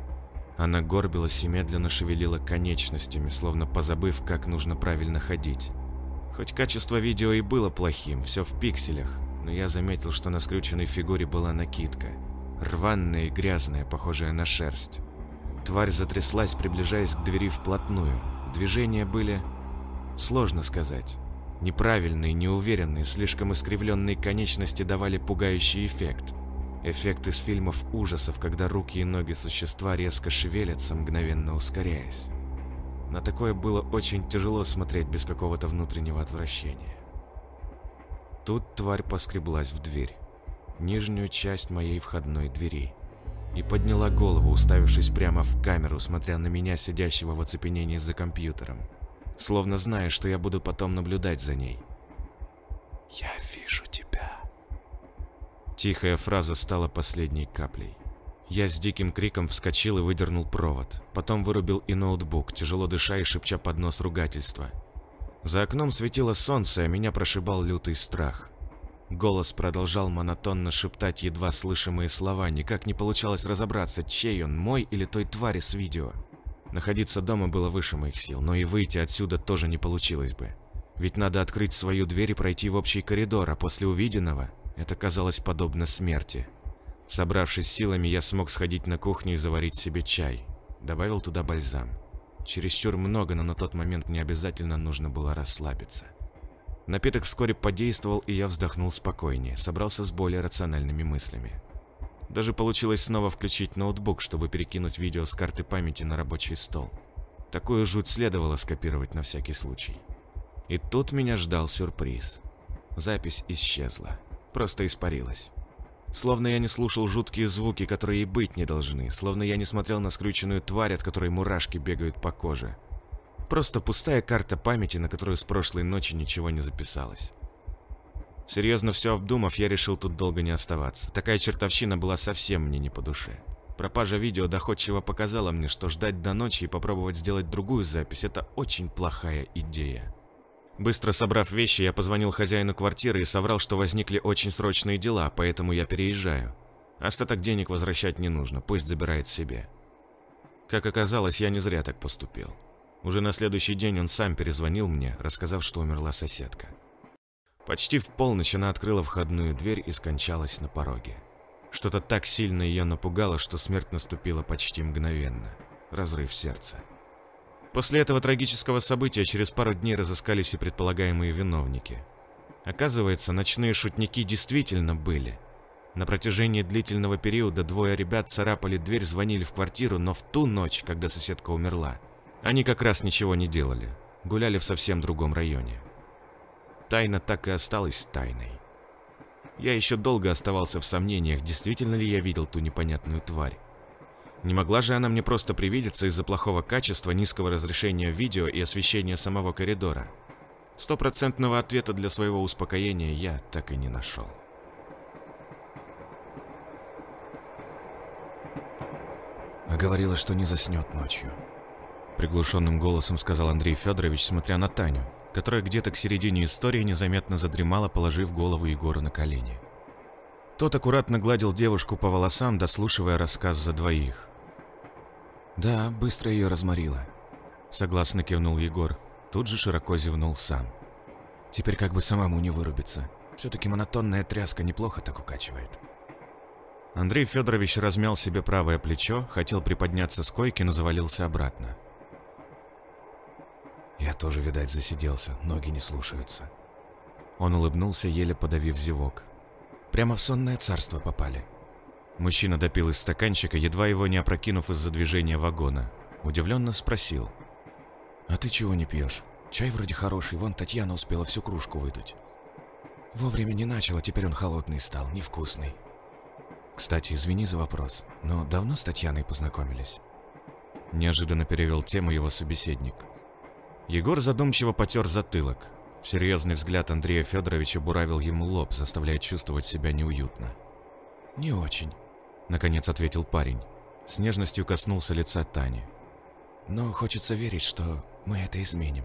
S2: Она горбилась и медленно шевелила конечностями, словно позабыв, как нужно правильно ходить. Хоть качество видео и было плохим, все в пикселях, но я заметил, что на скрюченной фигуре была накидка. Рваная и грязная, похожая на шерсть. Тварь затряслась, приближаясь к двери вплотную. Движения были... Сложно сказать. Неправильные, неуверенные, слишком искривленные конечности давали пугающий эффект. Эффект из фильмов ужасов, когда руки и ноги существа резко шевелятся, мгновенно ускоряясь. На такое было очень тяжело смотреть без какого-то внутреннего отвращения. Тут тварь поскреблась в дверь, нижнюю часть моей входной двери, и подняла голову, уставившись прямо в камеру, смотря на меня, сидящего в оцепенении за компьютером словно зная, что я буду потом наблюдать за ней.
S3: «Я вижу тебя».
S2: Тихая фраза стала последней каплей. Я с диким криком вскочил и выдернул провод. Потом вырубил и ноутбук, тяжело дыша и шепча под нос ругательства. За окном светило солнце, а меня прошибал лютый страх. Голос продолжал монотонно шептать едва слышимые слова, никак не получалось разобраться, чей он, мой или той твари с видео. Находиться дома было выше моих сил, но и выйти отсюда тоже не получилось бы. Ведь надо открыть свою дверь и пройти в общий коридор, а после увиденного это казалось подобно смерти. Собравшись силами, я смог сходить на кухню и заварить себе чай. Добавил туда бальзам. Чересчур много, но на тот момент мне обязательно нужно было расслабиться. Напиток вскоре подействовал, и я вздохнул спокойнее, собрался с более рациональными мыслями. Даже получилось снова включить ноутбук, чтобы перекинуть видео с карты памяти на рабочий стол. Такую жуть следовало скопировать на всякий случай. И тут меня ждал сюрприз. Запись исчезла. Просто испарилась. Словно я не слушал жуткие звуки, которые и быть не должны. Словно я не смотрел на скрюченную тварь, от которой мурашки бегают по коже. Просто пустая карта памяти, на которую с прошлой ночи ничего не записалось. Серьезно все обдумав, я решил тут долго не оставаться. Такая чертовщина была совсем мне не по душе. Пропажа видео доходчиво показала мне, что ждать до ночи и попробовать сделать другую запись – это очень плохая идея. Быстро собрав вещи, я позвонил хозяину квартиры и соврал, что возникли очень срочные дела, поэтому я переезжаю. Остаток денег возвращать не нужно, пусть забирает себе. Как оказалось, я не зря так поступил. Уже на следующий день он сам перезвонил мне, рассказав, что умерла соседка. Почти в полночь она открыла входную дверь и скончалась на пороге. Что-то так сильно ее напугало, что смерть наступила почти мгновенно. Разрыв сердца. После этого трагического события через пару дней разыскались и предполагаемые виновники. Оказывается, ночные шутники действительно были. На протяжении длительного периода двое ребят царапали дверь, звонили в квартиру, но в ту ночь, когда соседка умерла, они как раз ничего не делали. Гуляли в совсем другом районе. Тайна так и осталась тайной. Я еще долго оставался в сомнениях, действительно ли я видел ту непонятную тварь. Не могла же она мне просто привидеться из-за плохого качества, низкого разрешения видео и освещения самого коридора. Стопроцентного ответа для своего успокоения я так и не нашел. А говорила, что не заснет ночью. Приглушенным голосом сказал Андрей Федорович, смотря на Таню, которая где-то к середине истории незаметно задремала, положив голову Егора на колени. Тот аккуратно гладил девушку по волосам, дослушивая рассказ за двоих. «Да, быстро ее разморило», — согласно кивнул Егор. Тут же широко зевнул сам. «Теперь как бы самому не вырубиться. Все-таки монотонная тряска неплохо так укачивает». Андрей Федорович размял себе правое плечо, хотел приподняться с койки, но завалился обратно. Я тоже, видать, засиделся, ноги не слушаются. Он улыбнулся, еле подавив зевок. Прямо в сонное царство попали. Мужчина допил из стаканчика, едва его не опрокинув из-за движения вагона. Удивленно спросил. «А ты чего не пьешь? Чай вроде хороший, вон Татьяна успела всю кружку выдуть». Вовремя не начала, теперь он холодный стал, невкусный. Кстати, извини за вопрос, но давно с Татьяной познакомились? Неожиданно перевел тему его собеседник. Егор задумчиво потер затылок. Серьезный взгляд Андрея Федоровича буравил ему лоб, заставляя чувствовать себя неуютно. «Не очень», — наконец ответил парень. С нежностью коснулся лица Тани. «Но хочется верить, что мы это изменим.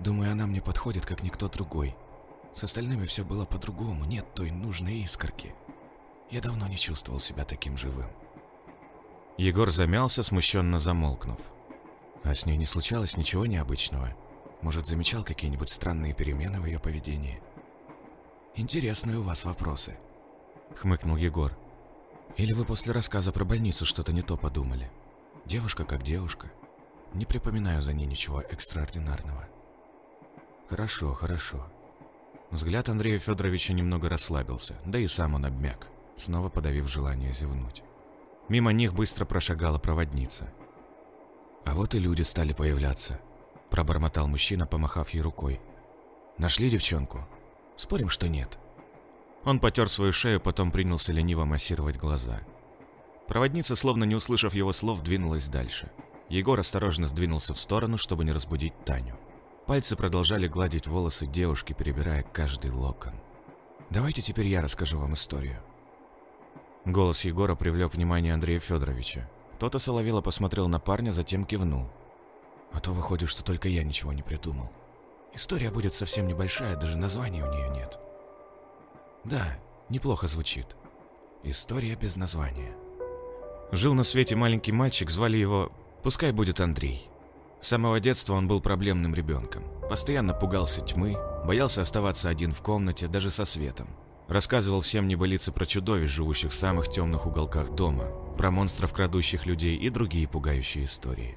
S2: Думаю, она мне подходит, как никто другой. С остальными все было по-другому, нет той нужной искорки. Я давно не чувствовал себя таким живым». Егор замялся, смущенно замолкнув. А с ней не случалось ничего необычного. Может, замечал какие-нибудь странные перемены в ее поведении? «Интересные у вас вопросы», — хмыкнул Егор. «Или вы после рассказа про больницу что-то не то подумали? Девушка как девушка. Не припоминаю за ней ничего экстраординарного». «Хорошо, хорошо». Взгляд Андрея Федоровича немного расслабился, да и сам он обмяк, снова подавив желание зевнуть. Мимо них быстро прошагала проводница — «А вот и люди стали появляться», — пробормотал мужчина, помахав ей рукой. «Нашли девчонку? Спорим, что нет». Он потер свою шею, потом принялся лениво массировать глаза. Проводница, словно не услышав его слов, двинулась дальше. Егор осторожно сдвинулся в сторону, чтобы не разбудить Таню. Пальцы продолжали гладить волосы девушки, перебирая каждый локон. «Давайте теперь я расскажу вам историю». Голос Егора привлек внимание Андрея Федоровича. Тот осоловело посмотрел на парня, затем кивнул. А то выходит, что только я ничего не придумал. История будет совсем небольшая, даже названия у нее нет. Да, неплохо звучит. История без названия. Жил на свете маленький мальчик, звали его, пускай будет Андрей. С самого детства он был проблемным ребенком. Постоянно пугался тьмы, боялся оставаться один в комнате, даже со светом. Рассказывал всем небылицы про чудовищ, живущих в самых темных уголках дома, про монстров, крадущих людей и другие пугающие истории.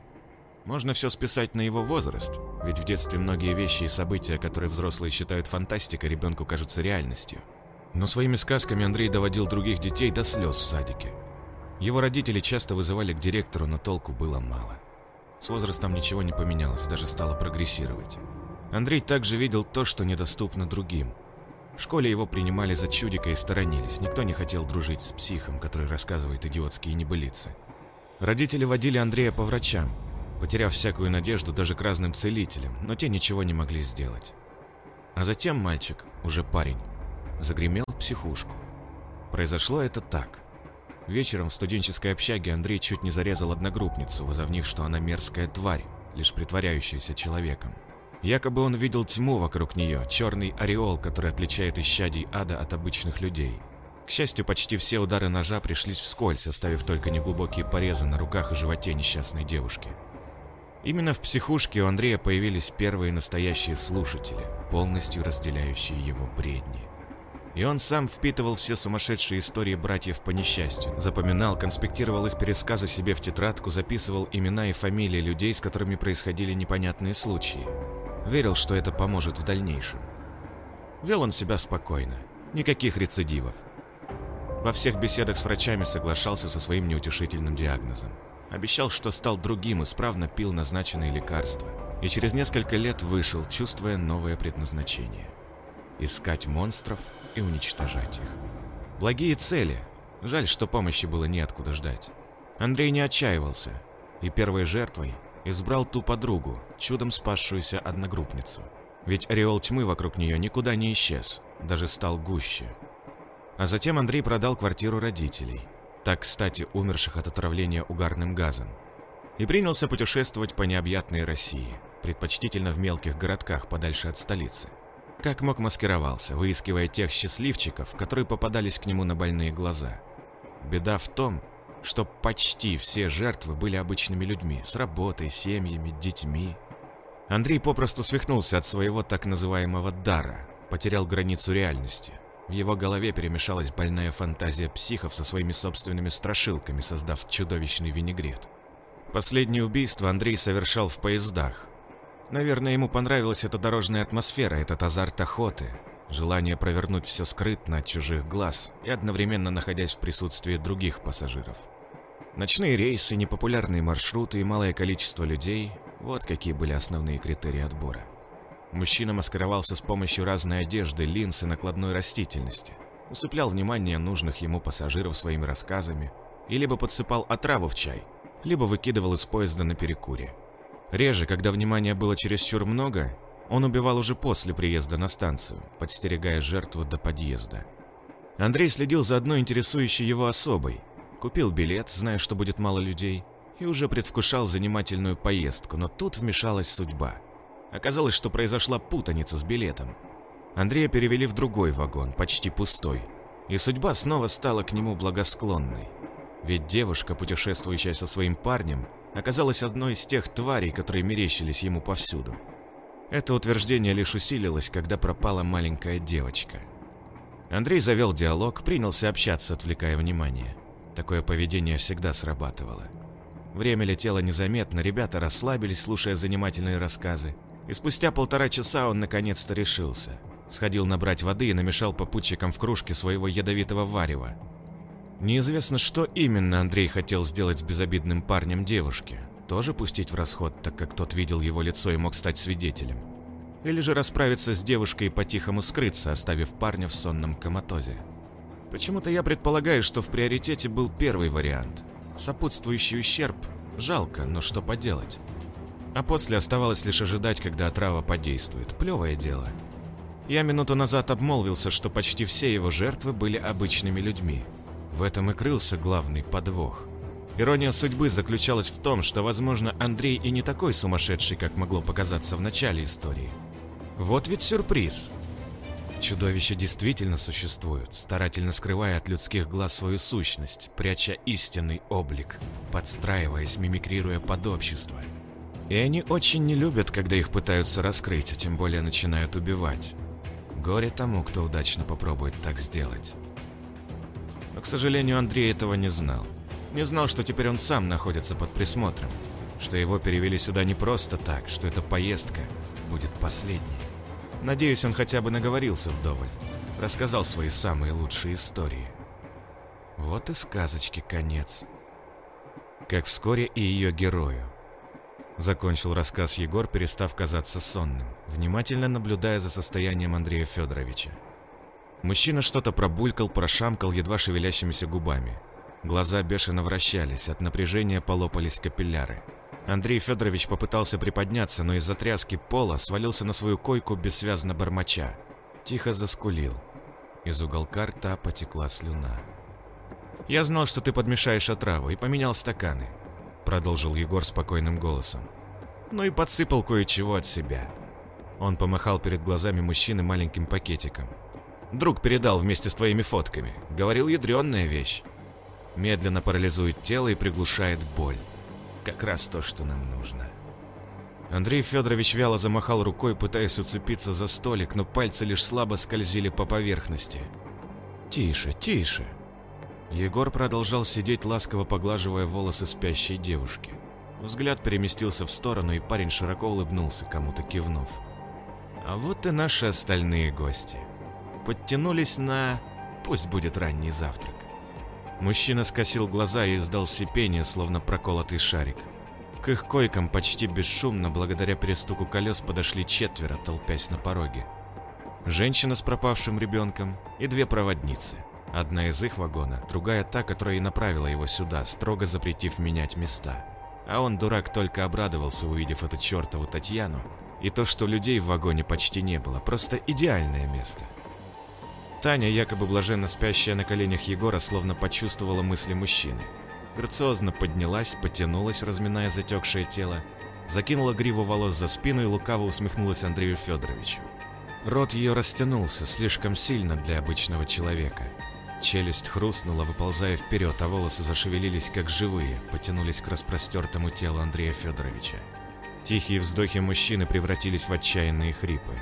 S2: Можно все списать на его возраст, ведь в детстве многие вещи и события, которые взрослые считают фантастикой, ребенку кажутся реальностью. Но своими сказками Андрей доводил других детей до слез в садике. Его родители часто вызывали к директору, но толку было мало. С возрастом ничего не поменялось, даже стало прогрессировать. Андрей также видел то, что недоступно другим – в школе его принимали за чудика и сторонились. Никто не хотел дружить с психом, который рассказывает идиотские небылицы. Родители водили Андрея по врачам, потеряв всякую надежду даже к разным целителям, но те ничего не могли сделать. А затем мальчик, уже парень, загремел психушку. Произошло это так. Вечером в студенческой общаге Андрей чуть не зарезал одногруппницу, возомнив, что она мерзкая тварь, лишь притворяющаяся человеком. Якобы он видел тьму вокруг нее, черный ореол, который отличает исчадий ада от обычных людей. К счастью, почти все удары ножа пришлись вскользь, оставив только неглубокие порезы на руках и животе несчастной девушки. Именно в психушке у Андрея появились первые настоящие слушатели, полностью разделяющие его бредни. И он сам впитывал все сумасшедшие истории братьев по несчастью, запоминал, конспектировал их пересказы себе в тетрадку, записывал имена и фамилии людей, с которыми происходили непонятные случаи. Верил, что это поможет в дальнейшем. Вел он себя спокойно, никаких рецидивов. Во всех беседах с врачами соглашался со своим неутешительным диагнозом. Обещал, что стал другим, исправно пил назначенные лекарства. И через несколько лет вышел, чувствуя новое предназначение. Искать монстров и уничтожать их. Благие цели. Жаль, что помощи было неоткуда ждать. Андрей не отчаивался, и первой жертвой избрал ту подругу, чудом спасшуюся одногруппницу. Ведь ореол тьмы вокруг нее никуда не исчез, даже стал гуще. А затем Андрей продал квартиру родителей. так кстати умерших от отравления угарным газом, и принялся путешествовать по необъятной России, предпочтительно в мелких городках подальше от столицы. Как мог маскировался, выискивая тех счастливчиков, которые попадались к нему на больные глаза. Беда в том, что почти все жертвы были обычными людьми, с работой, семьями, детьми. Андрей попросту свихнулся от своего так называемого «дара», потерял границу реальности. В его голове перемешалась больная фантазия психов со своими собственными страшилками, создав чудовищный винегрет. Последнее убийство Андрей совершал в поездах. Наверное, ему понравилась эта дорожная атмосфера, этот азарт охоты, желание провернуть все скрытно от чужих глаз и одновременно находясь в присутствии других пассажиров. Ночные рейсы, непопулярные маршруты и малое количество людей – вот какие были основные критерии отбора. Мужчина маскировался с помощью разной одежды, линз и накладной растительности, усыплял внимание нужных ему пассажиров своими рассказами и либо подсыпал отраву в чай, либо выкидывал из поезда на перекуре. Реже, когда внимания было чересчур много, он убивал уже после приезда на станцию, подстерегая жертву до подъезда. Андрей следил за одной интересующей его особой, купил билет, зная, что будет мало людей, и уже предвкушал занимательную поездку, но тут вмешалась судьба – Оказалось, что произошла путаница с билетом. Андрея перевели в другой вагон, почти пустой, и судьба снова стала к нему благосклонной. Ведь девушка, путешествующая со своим парнем, оказалась одной из тех тварей, которые мерещились ему повсюду. Это утверждение лишь усилилось, когда пропала маленькая девочка. Андрей завел диалог, принялся общаться, отвлекая внимание. Такое поведение всегда срабатывало. Время летело незаметно, ребята расслабились, слушая занимательные рассказы. И спустя полтора часа он наконец-то решился. Сходил набрать воды и намешал попутчикам в кружке своего ядовитого варева. Неизвестно, что именно Андрей хотел сделать с безобидным парнем девушки. Тоже пустить в расход, так как тот видел его лицо и мог стать свидетелем. Или же расправиться с девушкой и по-тихому скрыться, оставив парня в сонном коматозе. Почему-то я предполагаю, что в приоритете был первый вариант. Сопутствующий ущерб жалко, но что поделать. А после оставалось лишь ожидать, когда отрава подействует. Плевое дело. Я минуту назад обмолвился, что почти все его жертвы были обычными людьми. В этом и крылся главный подвох. Ирония судьбы заключалась в том, что, возможно, Андрей и не такой сумасшедший, как могло показаться в начале истории. Вот ведь сюрприз. Чудовища действительно существуют, старательно скрывая от людских глаз свою сущность, пряча истинный облик, подстраиваясь, мимикрируя под общество – и они очень не любят, когда их пытаются раскрыть, а тем более начинают убивать. Горе тому, кто удачно попробует так сделать. Но, к сожалению, Андрей этого не знал. Не знал, что теперь он сам находится под присмотром, что его перевели сюда не просто так, что эта поездка будет последней. Надеюсь, он хотя бы наговорился вдоволь, рассказал свои самые лучшие истории. Вот и сказочки конец. Как вскоре и ее герою. Закончил рассказ Егор, перестав казаться сонным, внимательно наблюдая за состоянием Андрея Федоровича. Мужчина что-то пробулькал, прошамкал едва шевелящимися губами. Глаза бешено вращались, от напряжения полопались капилляры. Андрей Федорович попытался приподняться, но из-за тряски пола свалился на свою койку бессвязно бормоча. Тихо заскулил. Из уголка рта потекла слюна. «Я знал, что ты подмешаешь отраву, и поменял стаканы продолжил Егор спокойным голосом. Ну и подсыпал кое-чего от себя. Он помахал перед глазами мужчины маленьким пакетиком. Друг передал вместе с твоими фотками. Говорил, ядренная вещь. Медленно парализует тело и приглушает боль. Как раз то, что нам нужно. Андрей Федорович вяло замахал рукой, пытаясь уцепиться за столик, но пальцы лишь слабо скользили по поверхности. «Тише, тише!» Егор продолжал сидеть, ласково поглаживая волосы спящей девушки. Взгляд переместился в сторону, и парень широко улыбнулся, кому-то кивнув. А вот и наши остальные гости. Подтянулись на... пусть будет ранний завтрак. Мужчина скосил глаза и издал сипение, словно проколотый шарик. К их койкам почти бесшумно, благодаря перестуку колес, подошли четверо, толпясь на пороге. Женщина с пропавшим ребенком и две проводницы – Одна из их вагона, другая та, которая и направила его сюда, строго запретив менять места. А он, дурак, только обрадовался, увидев эту чертову Татьяну, и то, что людей в вагоне почти не было, просто идеальное место. Таня, якобы блаженно спящая на коленях Егора, словно почувствовала мысли мужчины. Грациозно поднялась, потянулась, разминая затекшее тело, закинула гриву волос за спину и лукаво усмехнулась Андрею Федоровичу. Рот ее растянулся слишком сильно для обычного человека. Челюсть хрустнула, выползая вперед, а волосы зашевелились как живые, потянулись к распростертому телу Андрея Федоровича. Тихие вздохи мужчины превратились в отчаянные хрипы.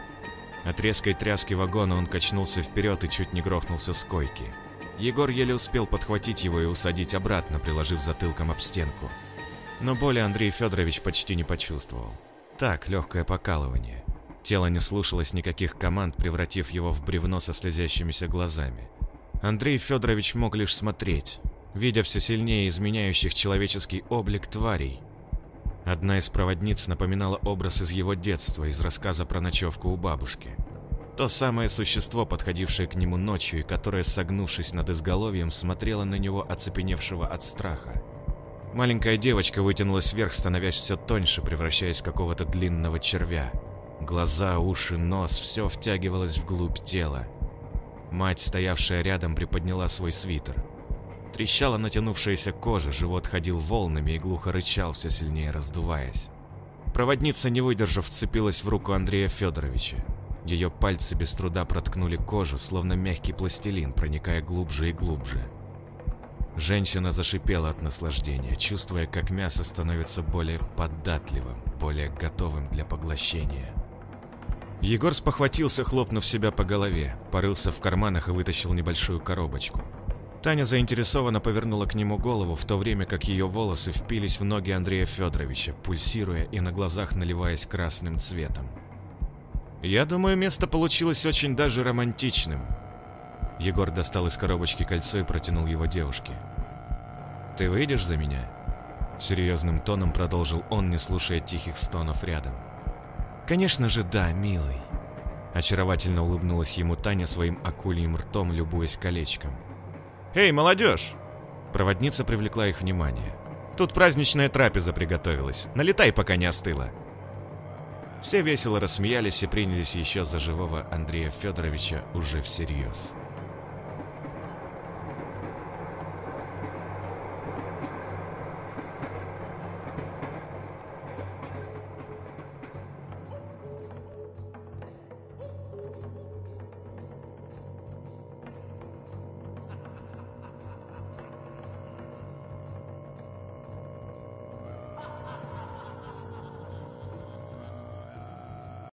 S2: От резкой тряски вагона он качнулся вперед и чуть не грохнулся с койки. Егор еле успел подхватить его и усадить обратно, приложив затылком об стенку. Но боли Андрей Федорович почти не почувствовал. Так, легкое покалывание. Тело не слушалось никаких команд, превратив его в бревно со слезящимися глазами. Андрей Федорович мог лишь смотреть, видя все сильнее изменяющих человеческий облик тварей, Одна из проводниц напоминала образ из его детства, из рассказа про ночевку у бабушки. То самое существо, подходившее к нему ночью и которое, согнувшись над изголовьем, смотрело на него, оцепеневшего от страха. Маленькая девочка вытянулась вверх, становясь все тоньше, превращаясь в какого-то длинного червя. Глаза, уши, нос – все втягивалось вглубь тела. Мать, стоявшая рядом, приподняла свой свитер – Трещала натянувшаяся кожа, живот ходил волнами и глухо рычал, все сильнее раздуваясь. Проводница, не выдержав, вцепилась в руку Андрея Федоровича. Ее пальцы без труда проткнули кожу, словно мягкий пластилин, проникая глубже и глубже. Женщина зашипела от наслаждения, чувствуя, как мясо становится более податливым, более готовым для поглощения. Егор спохватился, хлопнув себя по голове, порылся в карманах и вытащил небольшую коробочку – Таня заинтересованно повернула к нему голову, в то время как ее волосы впились в ноги Андрея Федоровича, пульсируя и на глазах наливаясь красным цветом. «Я думаю, место получилось очень даже романтичным». Егор достал из коробочки кольцо и протянул его девушке. «Ты выйдешь за меня?» Серьезным тоном продолжил он, не слушая тихих стонов рядом. «Конечно же да, милый». Очаровательно улыбнулась ему Таня своим акульим ртом, любуясь колечком. «Эй, молодежь!» Проводница привлекла их внимание. «Тут праздничная трапеза приготовилась. Налетай, пока не остыла». Все весело рассмеялись и принялись еще за живого Андрея Федоровича уже всерьез.